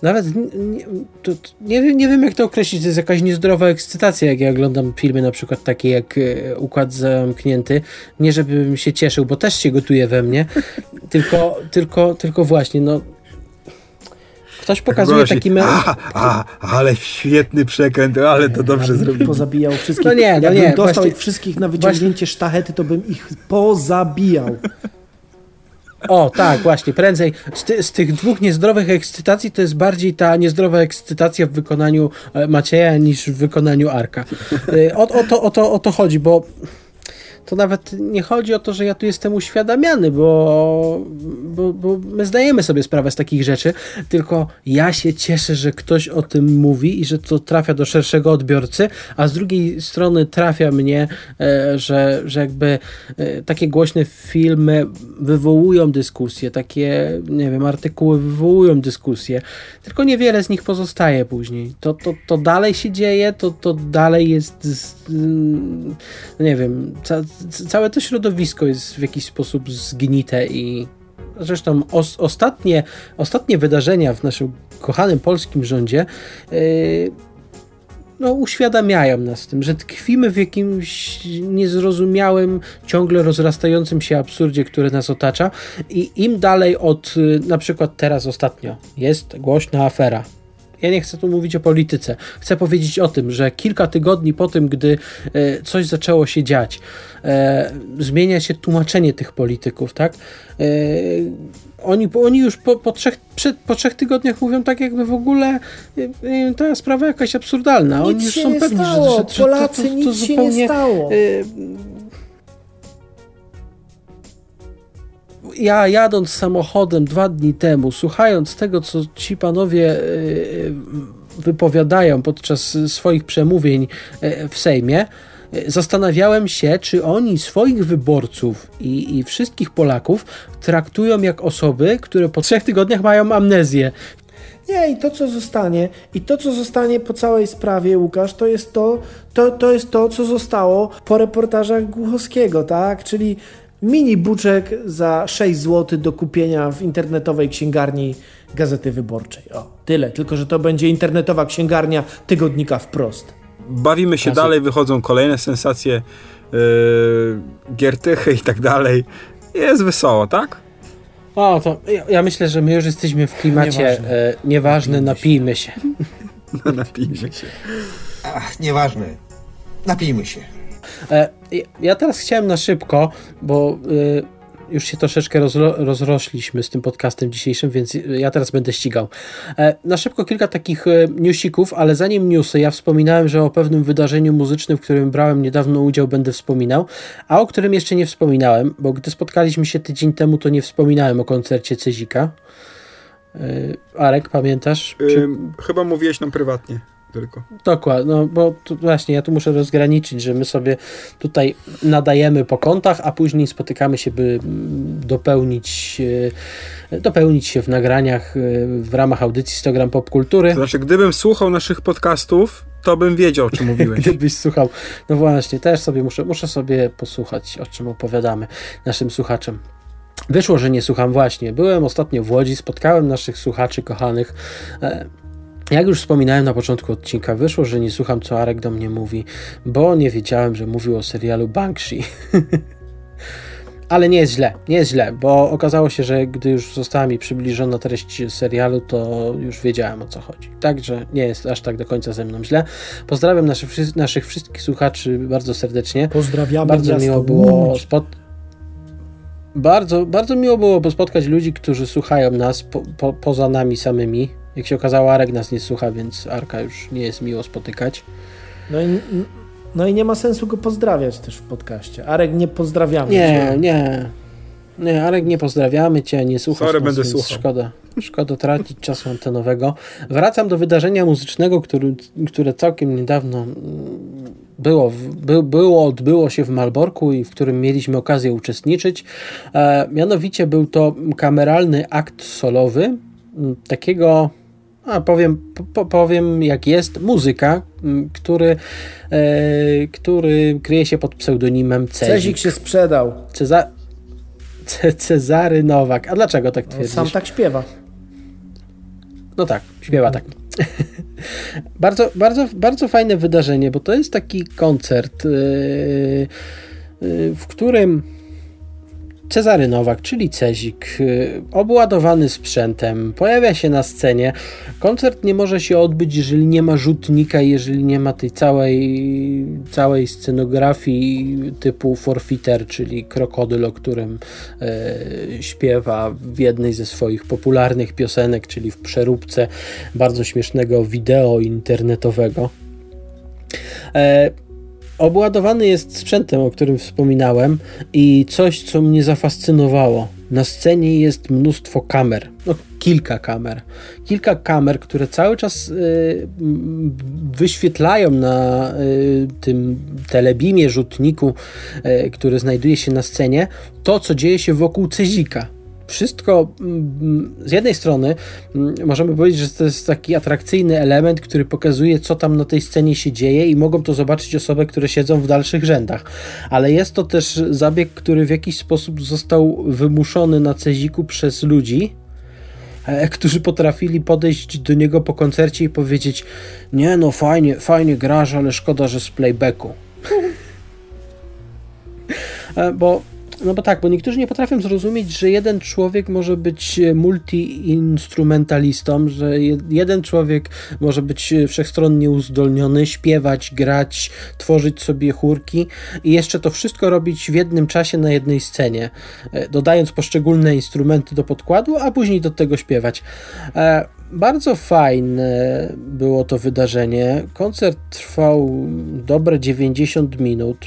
nawet nie, to, nie, wiem, nie wiem, jak to określić. To jest jakaś niezdrowa ekscytacja, jak ja oglądam filmy na przykład takie jak e, Układ Zamknięty. Nie, żebym się cieszył, bo też się gotuje we mnie, tylko, tylko, tylko właśnie, no Ktoś pokazuje taki me... A, a, ale świetny przekręt, ale to dobrze ja zrobił. Pozabijał wszystkich. No nie, no nie. dostał właśnie, ich wszystkich na wyciągnięcie właśnie... sztachety, to bym ich pozabijał. O, tak, właśnie, prędzej z, ty, z, tych dwóch niezdrowych ekscytacji to jest bardziej ta niezdrowa ekscytacja w wykonaniu e, Macieja niż w wykonaniu Arka. E, o, o, to, o, to, o to chodzi, bo to nawet nie chodzi o to, że ja tu jestem uświadamiany, bo, bo, bo my zdajemy sobie sprawę z takich rzeczy, tylko ja się cieszę, że ktoś o tym mówi i że to trafia do szerszego odbiorcy, a z drugiej strony trafia mnie, e, że, że jakby e, takie głośne filmy wywołują dyskusje, takie, nie wiem, artykuły wywołują dyskusje, tylko niewiele z nich pozostaje później. To, to, to dalej się dzieje, to, to dalej jest, nie wiem, całe to środowisko jest w jakiś sposób zgnite i zresztą os, ostatnie, ostatnie wydarzenia w naszym kochanym polskim rządzie yy, no, uświadamiają nas tym, że tkwimy w jakimś niezrozumiałym, ciągle rozrastającym się absurdzie, który nas otacza i im dalej od na przykład teraz ostatnio jest głośna afera ja nie chcę tu mówić o polityce. Chcę powiedzieć o tym, że kilka tygodni po tym, gdy e, coś zaczęło się dziać, e, zmienia się tłumaczenie tych polityków, tak? E, oni, oni już po, po, trzech, po trzech tygodniach mówią tak, jakby w ogóle ta sprawa jakaś absurdalna. Nic oni już są pewni, stało. że, że, że Polacy to, to, to, nic zupełnie, się nie stało. Ja jadąc samochodem dwa dni temu, słuchając tego, co ci panowie wypowiadają podczas swoich przemówień w Sejmie, zastanawiałem się, czy oni swoich wyborców i, i, wszystkich Polaków traktują jak osoby, które po trzech tygodniach mają amnezję. Nie, i to, co zostanie, i to, co zostanie po całej sprawie, Łukasz, to jest to, to, to jest to, co zostało po reportażach Głuchowskiego, tak? Czyli mini buczek za 6 zł do kupienia w internetowej księgarni Gazety Wyborczej. O, tyle, tylko że to będzie internetowa księgarnia tygodnika wprost. Bawimy się dalej, wychodzą kolejne sensacje, yy, giertychy i tak dalej. Jest wesoło, tak? O, to ja, ja, myślę, że my już jesteśmy w klimacie nieważne, e, nieważne napijmy się. No, napijmy się. Ach, nieważne. Napijmy się. E, ja teraz chciałem na szybko, bo e, już się troszeczkę rozro rozrośliśmy z tym podcastem dzisiejszym, więc ja teraz będę ścigał. E, na szybko kilka takich newsików, ale zanim newsy, ja wspominałem, że o pewnym wydarzeniu muzycznym, w którym brałem niedawno udział, będę wspominał, a o którym jeszcze nie wspominałem, bo gdy spotkaliśmy się tydzień temu, to nie wspominałem o koncercie Cezika. E, Arek, pamiętasz? Chyba mówiłeś nam prywatnie tylko. Dokładnie, no bo właśnie ja tu muszę rozgraniczyć, że my sobie tutaj nadajemy po kątach, a później spotykamy się, by dopełnić, e, dopełnić się w nagraniach e, w ramach audycji 100 gram popkultury. To znaczy, gdybym słuchał naszych podcastów, to bym wiedział, o czym mówiłeś. Gdybyś słuchał. No właśnie, też sobie muszę, muszę sobie posłuchać, o czym opowiadamy naszym słuchaczom. Wyszło, że nie słucham właśnie. Byłem ostatnio w Łodzi, spotkałem naszych słuchaczy kochanych. Jak już wspominałem na początku odcinka, wyszło, że nie słucham, co Arek do mnie mówi, bo nie wiedziałem, że mówił o serialu Banksy. Ale nie jest źle, nie jest źle, bo okazało się, że gdy już została mi przybliżona treść serialu, to już wiedziałem o co chodzi. Także nie jest aż tak do końca ze mną źle. Pozdrawiam naszych, naszych wszystkich słuchaczy bardzo serdecznie. Pozdrawiamy. Bardzo miło było spot bardzo, bardzo miło było spotkać ludzi, którzy słuchają nas po, po, poza nami samymi. Jak się okazało, Arek nas nie słucha, więc Arka już nie jest miło spotykać. No i, no i nie ma sensu go pozdrawiać też w podcaście. Arek, nie pozdrawiamy Nie, cię. nie. Nie, Arek, nie pozdrawiamy cię, nie słuchasz Sorry, nas, będę słuchał. Szkoda, szkoda tracić czasu antenowego. Wracam do wydarzenia muzycznego, który, które całkiem niedawno mm, było, by, było, odbyło się w Malborku i w którym mieliśmy okazję uczestniczyć. E, mianowicie był to kameralny akt solowy takiego a powiem, po, powiem jak jest, muzyka, który, e, który kryje się pod pseudonimem Cezik. Cezik się sprzedał. Ceza Ce Cezary Nowak. A dlaczego tak twierdzisz? sam tak śpiewa. No tak, śpiewa tak. bardzo, bardzo, bardzo fajne wydarzenie, bo to jest taki koncert, yy, yy, w którym Cezary Nowak, czyli Cezik, y, obładowany sprzętem, pojawia się na scenie. Koncert nie może się odbyć, jeżeli nie ma rzutnika, jeżeli nie ma tej całej, całej scenografii typu forfiter, czyli krokodyl, o którym e, śpiewa w jednej ze swoich popularnych piosenek, czyli w przeróbce bardzo śmiesznego wideo internetowego. E, obładowany jest sprzętem, o którym wspominałem i coś, co mnie zafascynowało. Na scenie jest mnóstwo kamer, no kilka kamer. Kilka kamer, które cały czas y, wyświetlają na y, tym telebimie, rzutniku, y, który znajduje się na scenie, to, co dzieje się wokół Cezika wszystko mm, z jednej strony mm, możemy powiedzieć, że to jest taki atrakcyjny element, który pokazuje, co tam na tej scenie się dzieje i mogą to zobaczyć osoby, które siedzą w dalszych rzędach. Ale jest to też zabieg, który w jakiś sposób został wymuszony na Ceziku przez ludzi, e, którzy potrafili podejść do niego po koncercie i powiedzieć nie no, fajnie, fajnie grasz, ale szkoda, że z playbacku. E, bo no bo tak, bo niektórzy nie potrafią zrozumieć, że jeden człowiek może być e, multi-instrumentalistą, że jeden człowiek może być e, wszechstronnie uzdolniony, śpiewać, grać, tworzyć sobie chórki i jeszcze to wszystko robić w jednym czasie na jednej scenie, e, dodając poszczególne instrumenty do podkładu, a później do tego śpiewać. Bardzo fajne było to wydarzenie. Koncert trwał dobre 90 minut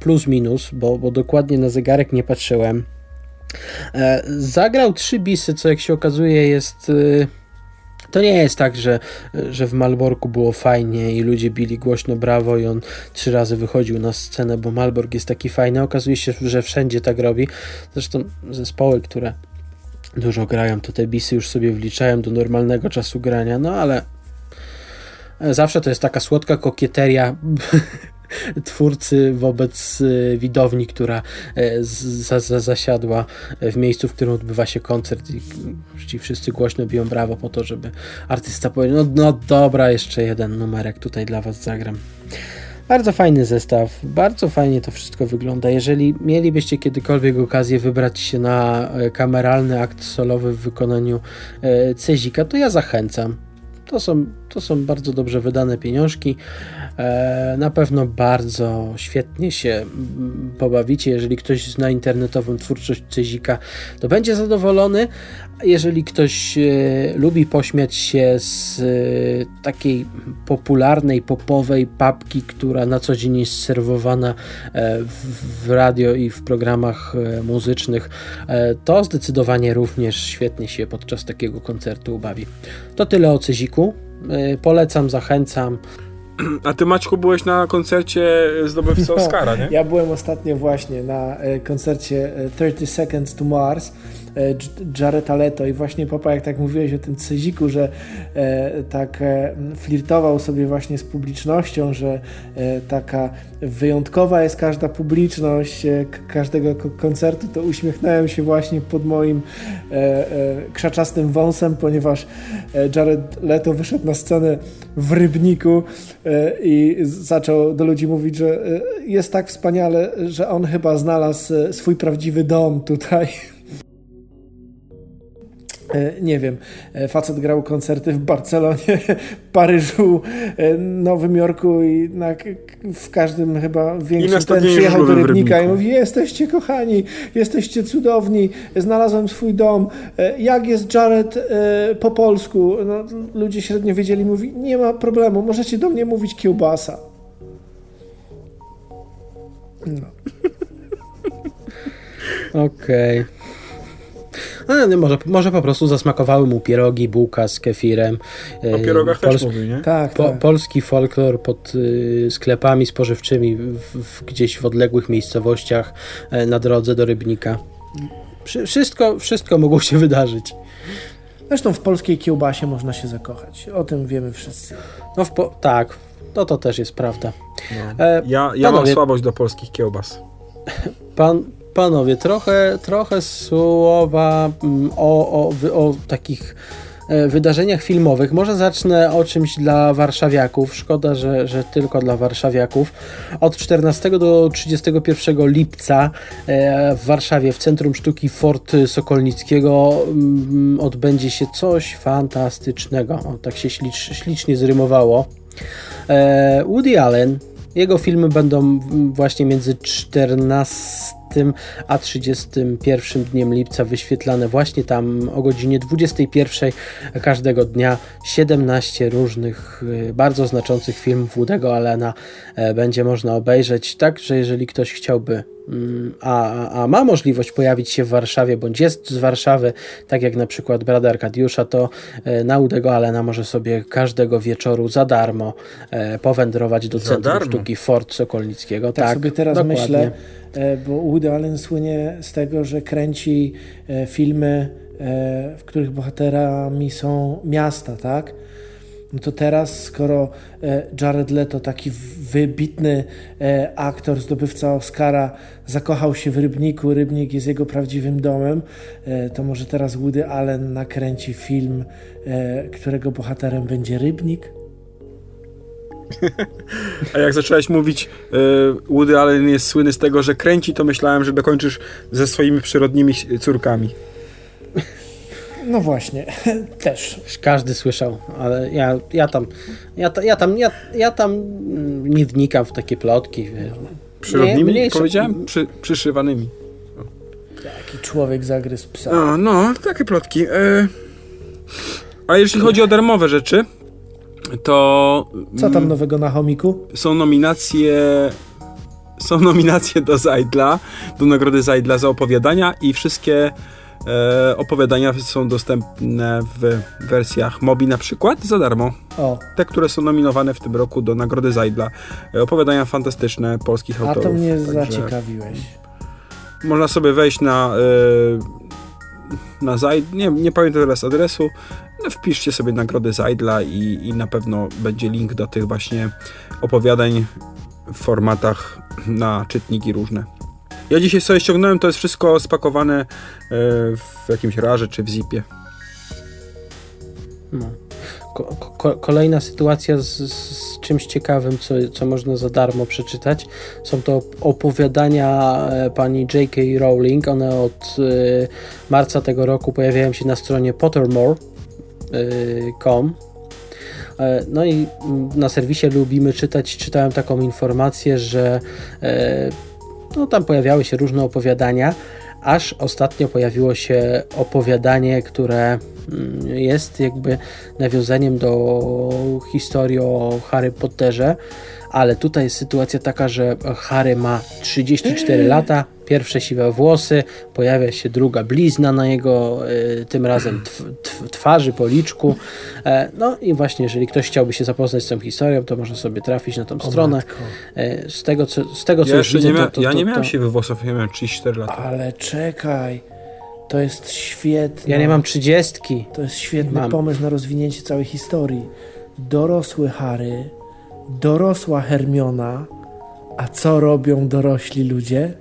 plus minus, bo, bo dokładnie na zegarek nie patrzyłem. E, zagrał trzy bisy, co jak się okazuje jest... Y, to nie jest tak, że, że w Malborku było fajnie i ludzie bili głośno brawo i on trzy razy wychodził na scenę, bo Malbork jest taki fajny. Okazuje się, że wszędzie tak robi. Zresztą zespoły, które dużo grają, to te bisy już sobie wliczają do normalnego czasu grania, no ale zawsze to jest taka słodka kokieteria twórcy wobec y, widowni, która e, za, za, zasiadła w miejscu, w którym odbywa się koncert i ci wszyscy głośno biją brawo po to, żeby artysta powiedział, no, no dobra, jeszcze jeden numerek tutaj dla was zagram. Bardzo fajny zestaw, bardzo fajnie to wszystko wygląda. Jeżeli mielibyście kiedykolwiek okazję wybrać się na e, kameralny akt solowy w wykonaniu e, Cezika, to ja zachęcam. To są, to są bardzo dobrze wydane pieniążki. E, na pewno bardzo świetnie się pobawicie. Jeżeli ktoś zna internetową twórczość Cezika, to będzie zadowolony. Jeżeli ktoś e, lubi pośmiać się z e, takiej popularnej, popowej papki, która na co dzień jest serwowana w radio i w programach muzycznych, to zdecydowanie również świetnie się podczas takiego koncertu ubawi. To tyle o Ceziku. Polecam, zachęcam. A ty Maćku byłeś na koncercie zdobywcy no, Oscara, nie? Ja byłem ostatnio właśnie na e, koncercie 30 e, Seconds to Mars Jareta Leto i właśnie Papa, jak tak mówiłeś o tym Ceziku, że e, tak e, flirtował sobie właśnie z publicznością, że taka wyjątkowa jest każda publiczność każdego koncertu, to uśmiechnąłem się właśnie pod moim krzaczastym wąsem, ponieważ Jared Leto wyszedł na scenę w Rybniku i zaczął do ludzi mówić, że jest tak wspaniale, że on chyba znalazł swój prawdziwy dom tutaj. E, nie wiem, e, facet grał koncerty w Barcelonie, Paryżu, e, Nowym Jorku i na, w każdym chyba większym ten przyjechał do Rybnika i mówi, jesteście kochani, jesteście cudowni, znalazłem swój dom, jak jest Jared po polsku? No, ludzie średnio wiedzieli, mówi, nie ma problemu, możecie do mnie mówić kiełbasa. No. Okej. Okay. No, może, może po prostu zasmakowały mu pierogi, bułka z kefirem. O pierogach Pols- też mówi, nie? Tak, po, tak. Polski folklor pod y, sklepami spożywczymi w, w, gdzieś w odległych miejscowościach y, na drodze do Rybnika. Wszystko, wszystko mogło się wydarzyć. Zresztą w polskiej kiełbasie można się zakochać. O tym wiemy wszyscy. No po, tak, to, to też jest prawda. No. E, ja ja panowie, mam słabość do polskich kiełbas. Pan, Panowie, trochę, trochę słowa mm, o, o, o takich e, wydarzeniach filmowych. Może zacznę o czymś dla warszawiaków. Szkoda, że, że tylko dla warszawiaków. Od 14 do 31 lipca e, w Warszawie, w Centrum Sztuki Fort Sokolnickiego mm, odbędzie się coś fantastycznego. O, tak się ślicz, ślicznie zrymowało. E, Woody Allen, jego filmy będą właśnie między 14 a 31 dniem lipca wyświetlane właśnie tam o godzinie 21 każdego dnia 17 różnych y, bardzo znaczących filmów Woody'ego Allena e, będzie można obejrzeć, tak, że jeżeli ktoś chciałby mm, a, a, ma możliwość pojawić się w Warszawie, bądź jest z Warszawy, tak jak na przykład Brada Arkadiusza, to e, na Udego Alena może sobie każdego wieczoru za darmo e, powędrować do za Centrum darmo. Sztuki Fort Sokolnickiego. Tak, tak sobie teraz dokładnie. myślę, bo Woody Allen słynie z tego, że kręci e, filmy, e, w których bohaterami są miasta, tak? No to teraz, skoro Jared Leto, taki wybitny aktor, zdobywca Oscara, zakochał się w Rybniku, Rybnik jest jego prawdziwym domem, to może teraz Woody Allen nakręci film, którego bohaterem będzie Rybnik? A jak zacząłeś mówić, e, Woody Allen jest słynny z tego, że kręci, to myślałem, że dokończysz ze swoimi przyrodnimi córkami. No właśnie, też. Każdy słyszał, ale ja, ja tam, ja, ja tam, ja, ja tam nie wnikam w takie plotki. Przyrodnimi? Mniejsze. Powiedziałem? Przy, przyszywanymi. Jaki człowiek zagryzł psa. No, no takie plotki. E... A jeśli chodzi o darmowe rzeczy, to... Co tam nowego na chomiku? Są nominacje są nominacje do Zajdla, do nagrody Zajdla za opowiadania i wszystkie e, opowiadania są dostępne w wersjach Mobi na przykład za darmo. O, Te, które są nominowane w tym roku do nagrody Zajdla. E, opowiadania fantastyczne polskich a autorów. to mnie zaciekawiłeś. Można sobie wejść na e, na Zajd, nie, nie pamiętam teraz adresu, no wpiszcie sobie nagrody Zajdla i, i na pewno będzie link do tych właśnie opowiadań w formatach na czytniki różne. Ja dzisiaj sobie ściągnąłem, to jest wszystko spakowane e, w jakimś raże czy w zipie. No. Ko- ko- kolejna sytuacja z, z czymś ciekawym, co, co można za darmo przeczytać. Są to opowiadania e, pani J.K. Rowling. One od e, marca tego roku pojawiają się na stronie pottermore.com. E, No i na serwisie lubimy czytać. Czytałem taką informację, że no, tam pojawiały się różne opowiadania, aż ostatnio pojawiło się opowiadanie, które jest jakby nawiązaniem do historii o Harry Potterze, ale tutaj jest sytuacja taka, że Harry ma 34 lata, pierwsze siwe włosy, pojawia się druga blizna na jego y, tym razem tw- tw- twarzy, policzku. E, no i właśnie, jeżeli ktoś chciałby się zapoznać z tą historią, to może sobie trafić na tą O stronę. matko. E, Z tego, co, z tego, co Ja już widzę, nie, mia- to, to, ja nie miałem to, siwych włosów, ja miałem 34 lata. Ale czekaj, to jest świetne. Ja nie mam trzydziestki. To jest świetny Mam. pomysł na rozwinięcie całej historii. Dorosły Harry, dorosła Hermiona, a co robią dorośli ludzie?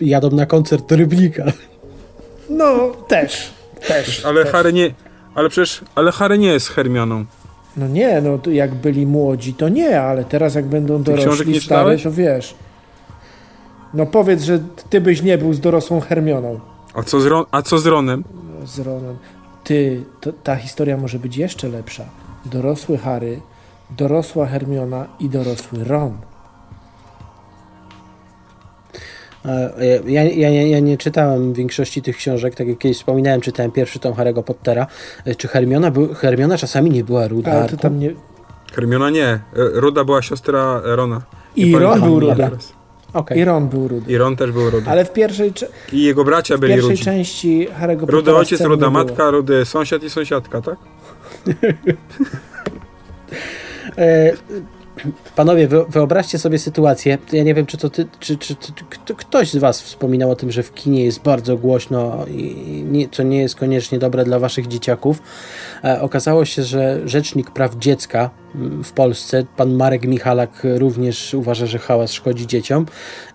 Jadą na koncert do Rybnika. No, też, też. Ale też. Harry nie, ale przecież, ale Harry nie jest Hermioną. No nie, no jak byli młodzi, to nie, ale teraz jak będą dorośli, stary, to wiesz. No powiedz, że ty byś nie był z dorosłą Hermioną. A co z, Ron, a co z Ronem? No, Z Ronem. Ty, to, ta historia może być jeszcze lepsza. Dorosły Harry, dorosła Hermiona i dorosły Ron. Ja, ja, ja, ja nie czytałem większości tych książek, tak jak kiedyś wspominałem, czytałem pierwszy tom Harry'ego Pottera. E, Czy Hermiona, był, Hermiona czasami nie była ruda? Ale to tam nie... Hermiona nie. E, Ruda była siostra Rona. Nie I Ron był rudy. teraz. Okej. I Ron był rudy. I Ron też był rudy. Ale w pierwszej, cze- I jego bracia w byli pierwszej rudzi. części Harry'ego Rudy Pottera ojciec, scen ruda nie było. matka, rudy sąsiad i sąsiadka, tak? Panowie, wy- wyobraźcie sobie sytuację. Ja nie wiem, czy to ty, czy, czy, czy, kto- ktoś z Was wspominał o tym, że w kinie jest bardzo głośno i nie, co nie jest koniecznie dobre dla Waszych dzieciaków. E, okazało się, że Rzecznik Praw Dziecka mm, w Polsce, pan Marek Michalak, również uważa, że hałas szkodzi dzieciom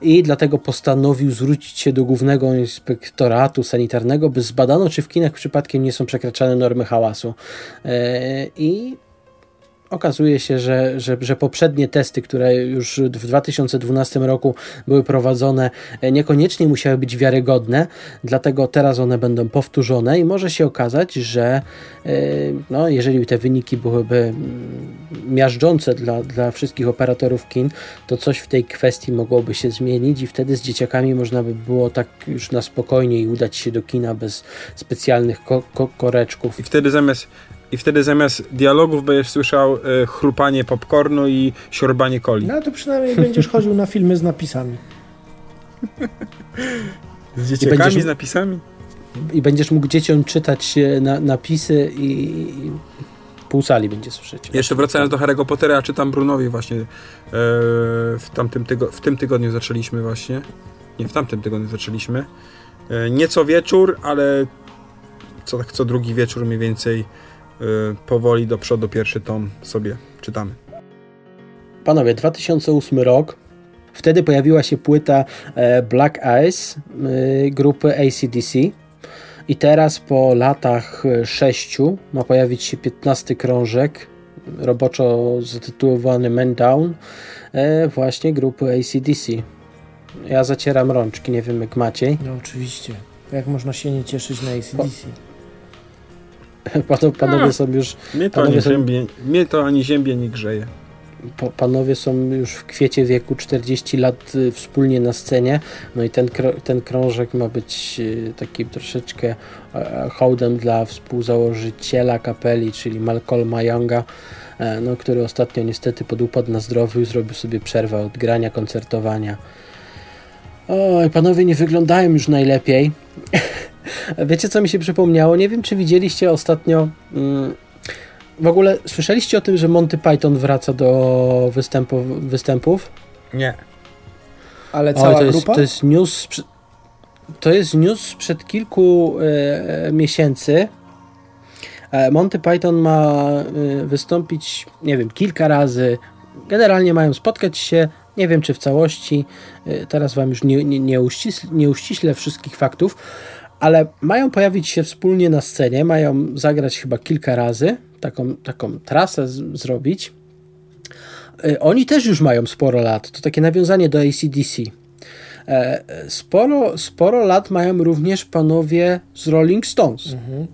i dlatego postanowił zwrócić się do Głównego Inspektoratu Sanitarnego, by zbadano, czy w kinach przypadkiem nie są przekraczane normy hałasu. E, I okazuje się, że, że, że poprzednie testy, które już w 2012 roku były prowadzone, e, niekoniecznie musiały być wiarygodne, dlatego teraz one będą powtórzone i może się okazać, że e, no, jeżeli te wyniki byłyby mm, miażdżące dla, dla wszystkich operatorów kin, to coś w tej kwestii mogłoby się zmienić i wtedy z dzieciakami można by było tak już na spokojnie i udać się do kina bez specjalnych ko- ko- koreczków. I wtedy zamiast, i wtedy zamiast dialogów będziesz słyszał e, chrupanie popcornu i siorbanie coli. No to przynajmniej będziesz chodził na filmy z napisami. Z dzieciakami, będziesz- z napisami. i będziesz mógł dzieciom czytać e, na, napisy i, i pół sali będzie słyszeć. Jeszcze wracając do Harry'ego Pottera, czytam Brunowi właśnie e, w, tamtym tygo, w tym tygodniu zaczęliśmy właśnie. Nie, w tamtym tygodniu zaczęliśmy. E, nie co wieczór, ale co, tak co drugi wieczór mniej więcej powoli do przodu pierwszy tom sobie czytamy. Panowie, 2008 rok. Wtedy pojawiła się płyta e, Black Eyes e, grupy ACDC. I teraz po latach e, sześciu ma pojawić się 15 krążek, roboczo zatytułowany Man Down, e, właśnie grupy ACDC. Ja zacieram rączki, nie wiem jak Maciej. No oczywiście. Jak można się nie cieszyć na ACDC? Panowie, panowie są już Mnie to, Panowie ani są- ziębie, mnie to ani ziębie nie grzeje. panowie są już w kwiecie wieku 40 lat y, wspólnie na scenie, no i ten, ten krążek ma być y, takim troszeczkę e, hołdem dla współzałożyciela kapeli, czyli Malcolma Younga, e, no, który ostatnio niestety podupadł na zdrowiu i zrobił sobie przerwę od grania, koncertowania. Oj, panowie nie wyglądają już najlepiej. Wiecie, co mi się przypomniało? Nie wiem, czy widzieliście ostatnio... Mm, w ogóle słyszeliście o tym, że Monty Python wraca do występów? występów? Nie. Ale cała to jest, grupa? To jest news, to jest news sprzed kilku e, miesięcy. E, Monty Python ma e, wystąpić, nie wiem, kilka razy. Generalnie mają spotkać się, nie wiem czy w całości. Teraz wam już nie, nie, nie, uściśle, nie uściślę wszystkich faktów, ale mają pojawić się wspólnie na scenie, mają zagrać chyba kilka razy taką, taką trasę z, zrobić. Y, oni też już mają sporo lat. To takie nawiązanie do ACDC. E, sporo, sporo lat mają również panowie z Rolling Stones. Mhm.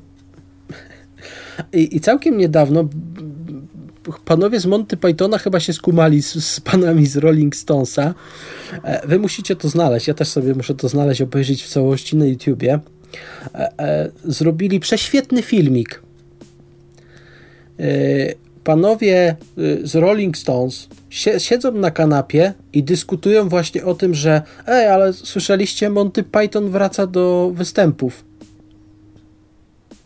I, I całkiem niedawno panowie z Monty Pythona chyba się skumali z, z panami z Rolling Stonesa. E, wy musicie to znaleźć. Ja też sobie muszę to znaleźć, obejrzeć w całości na YouTubie. E, zrobili prześwietny filmik Y, panowie z Rolling Stones siedzą na kanapie i dyskutują właśnie o tym, że ej, ale słyszeliście, Monty Python wraca do występów.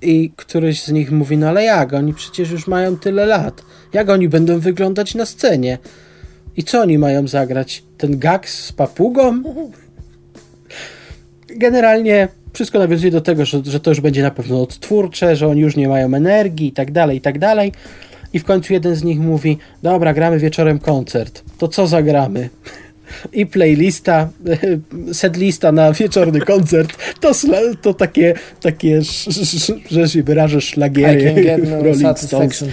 I któryś z nich mówi, no ale jak? Oni przecież już mają tyle lat. Jak oni będą wyglądać na scenie? I co oni mają zagrać? Ten gag z papugą? Generalnie wszystko nawiązuje do tego, że, że to już będzie na pewno odtwórcze, że oni już nie mają energii i tak dalej, i tak dalej. I w końcu jeden z nich mówi, dobra, gramy wieczorem koncert. To co zagramy? I playlista, setlista na wieczorny koncert, to, to takie, takie że się wyrażę, szlagiery no Rolling Stones.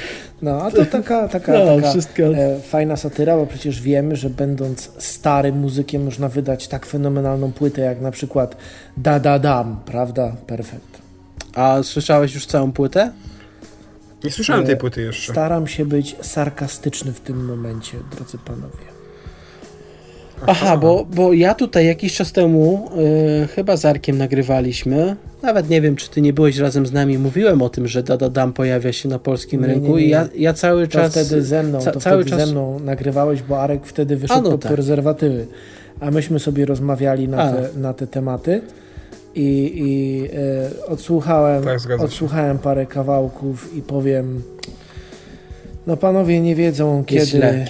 No, a to taka, taka, no, taka wszystko... e, fajna satyra, bo przecież wiemy, że będąc starym muzykiem można wydać tak fenomenalną płytę, jak na przykład Da Da Dam, prawda? Perfekt. A słyszałeś już całą płytę? Nie słyszałem tej płyty jeszcze. Staram się być sarkastyczny w tym momencie, drodzy panowie. Aha, bo, bo ja tutaj jakiś czas temu yy, chyba z Arkiem nagrywaliśmy. Nawet nie wiem, czy ty nie byłeś razem z nami. Mówiłem o tym, że Dada Dam pojawia się na polskim nie, rynku nie, nie, i ja, ja cały czas. To wtedy ze mną, ca, to cały wtedy czas... ze mną nagrywałeś, bo Arek wtedy wyszedł no, pod tak. prezerwatywy. A myśmy sobie rozmawiali na, te, na te tematy i, i e, odsłuchałem, tak, odsłuchałem parę kawałków i powiem. No panowie nie wiedzą, kiedy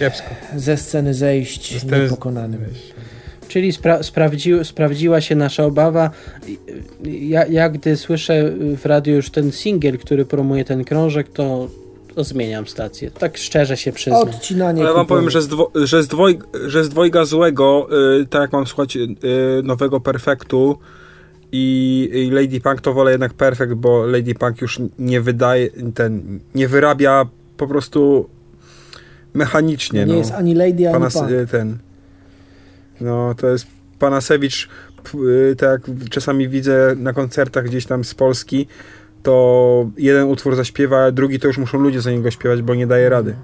ze sceny zejść ze niepokonanym. Czyli spra sprawdzi sprawdziła się nasza obawa. Ja, ja, gdy słyszę w radiu już ten singiel, który promuje ten krążek, to, to zmieniam stację. Tak szczerze się przyznam. Odcinanie Ale ja wam powiem, że z, dwo że z, dwoj że z dwojga złego, yy, tak jak mam słuchać yy, nowego Perfektu, i, i Lady Punk to wolę jednak Perfect, bo Lady Punk już nie wydaje, ten, nie wyrabia po prostu mechanicznie. nie no. jest ani Lady, ani Punk. Ten, no, to jest Panasewicz, y, tak jak czasami widzę na koncertach gdzieś tam z Polski, to jeden utwór zaśpiewa, a drugi to już muszą ludzie za niego śpiewać, bo nie daje rady.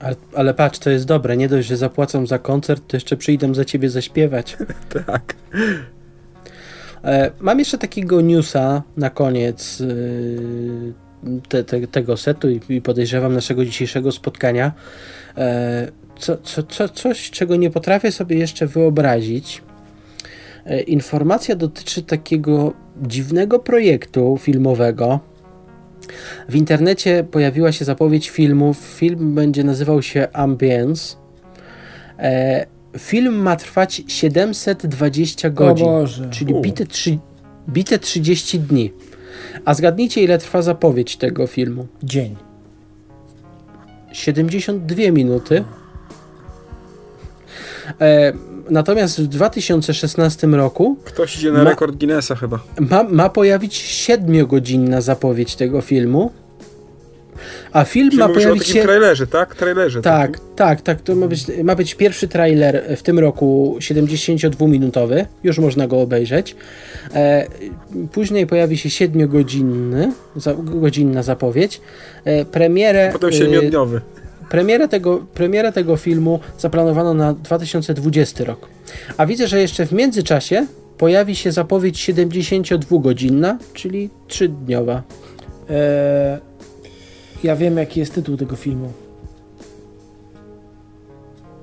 Ale, ale patrz, to jest dobre. Nie dość, że zapłacą za koncert, to jeszcze przyjdą za ciebie zaśpiewać. tak. E, mam jeszcze takiego newsa na koniec y, te, te, tego setu i podejrzewam naszego dzisiejszego spotkania. E, co, co, co, coś, czego nie potrafię sobie jeszcze wyobrazić. E, informacja dotyczy takiego dziwnego projektu filmowego. W internecie pojawiła się zapowiedź filmu. Film będzie nazywał się Ambience. Film ma trwać 720 godzin, czyli bite, trzy, bite 30 dni. A zgadnijcie, ile trwa zapowiedź tego filmu? Dzień. 72 minuty. E, natomiast w 2016 roku. Ktoś idzie na ma, rekord Guinnessa chyba. Ma, ma pojawić 7-godzinna zapowiedź tego filmu. A film Czyli ma pojawić się. trailerze, tak? Trailerze. Tak, takim? tak, tak. To ma być, ma być pierwszy trailer w tym roku 72-minutowy. Już można go obejrzeć. E, później pojawi się 7-godzinny, za, godzinna zapowiedź. E, premierę. Potem 7-dniowy. premierę tego, premierę tego filmu zaplanowano na 2020 rok. A widzę, że jeszcze w międzyczasie pojawi się zapowiedź 72-godzinna, czyli 3-dniowa. E, ja wiem, jaki jest tytuł tego filmu.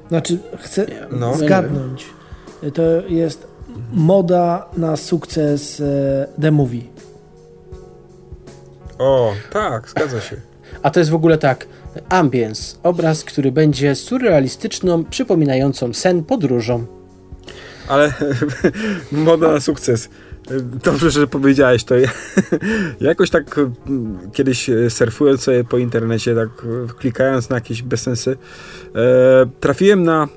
Znaczy, chcę No. zgadnąć. To jest moda na sukces e, The Movie. O, tak, zgadza się. A to jest w ogóle tak. Ambience, obraz, który będzie surrealistyczną, przypominającą sen podróżą. Ale moda na sukces. Dobrze, że powiedziałeś to. Ja, jakoś tak mm, kiedyś surfując sobie po internecie, tak klikając na jakieś bezsensy, e, trafiłem na,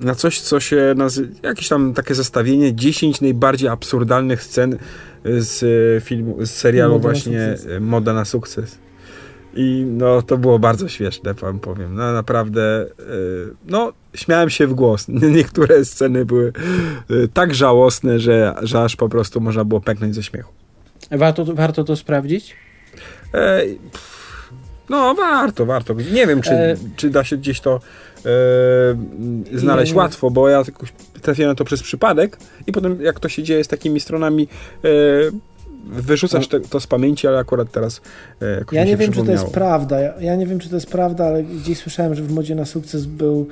na coś, co się nazywa, jakieś tam takie zestawienie 10 najbardziej absurdalnych scen z e, filmu, z serialu Moda na właśnie e, Moda na sukces. I no, to było bardzo śmieszne, wam powiem. No, naprawdę, e, no, śmiałem się w głos. Niektóre sceny były e, tak żałosne, że, że aż po prostu można było pęknąć ze śmiechu. Warto, warto to sprawdzić? E, pff, no, warto, warto. Nie wiem, czy, E, czy da się gdzieś to e, znaleźć łatwo, bo ja trafiłem na to przez przypadek i potem jak to się dzieje z takimi stronami, e, wyrzucasz te, to z pamięci, ale akurat teraz e, jakoś Ja nie wiem, czy to jest prawda. Ja, ja nie wiem, czy to jest prawda, ale gdzieś słyszałem, że w modzie na sukces był,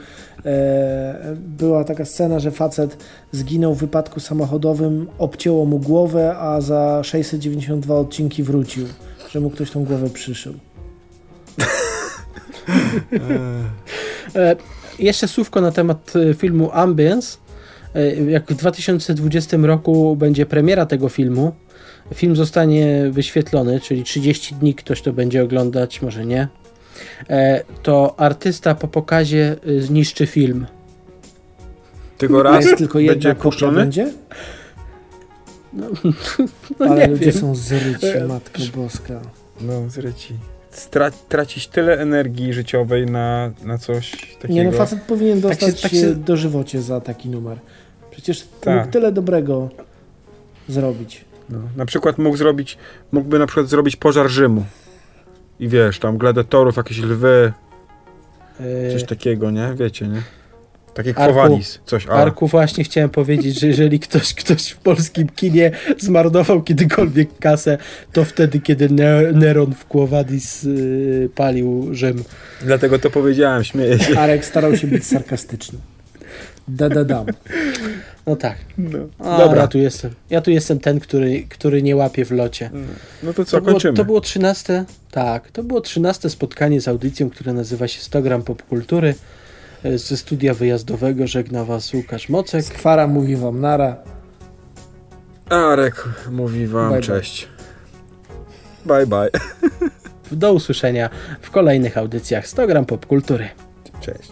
e, była taka scena, że facet zginął w wypadku samochodowym, obcięło mu głowę, a za 692 odcinki wrócił, że mu ktoś tą głowę przyszył. E, jeszcze słówko na temat e, filmu Ambience. E, jak w 2020 roku będzie premiera tego filmu, film zostanie wyświetlony, czyli 30 dni ktoś to będzie oglądać, może nie, e, to artysta po pokazie e, zniszczy film. Tylko raz jest tylko jedna będzie puszczony? będzie? No Ale nie ludzie wiem. są zryci, E, Matko Boska. No, zryci. Tracić tyle energii życiowej na, na coś takiego. Nie no, facet powinien Tak się- dostać tak się- e, dożywocie za taki numer. Przecież Tak. mógł tyle dobrego zrobić. No, na przykład mógł zrobić, mógłby na przykład zrobić pożar Rzymu. I wiesz, tam gladiatorów, jakieś lwy, E, coś takiego, nie? Wiecie, nie? Takie kwowadis, coś. ale- Arku, właśnie chciałem powiedzieć, że jeżeli ktoś, ktoś w polskim kinie zmarnował kiedykolwiek kasę, to wtedy, kiedy ne Neron w Quo Vadis y, palił Rzym. Dlatego to powiedziałem, śmieję się. Arek starał się być sarkastyczny. Da, da, dam. No tak. No. A, Dobra, Ja tu jestem. Ja tu jestem ten, który, który nie łapie w locie. no to co, To było, kończymy. to było 13. Tak, to było 13 spotkanie z audycją, które nazywa się 100 gram popkultury. E, Ze studia wyjazdowego żegna was Łukasz Mocek. Skwara mówi wam nara. Arek mówi wam bye. cześć. Bye bye. Do usłyszenia w kolejnych audycjach 100 gram popkultury. Cześć.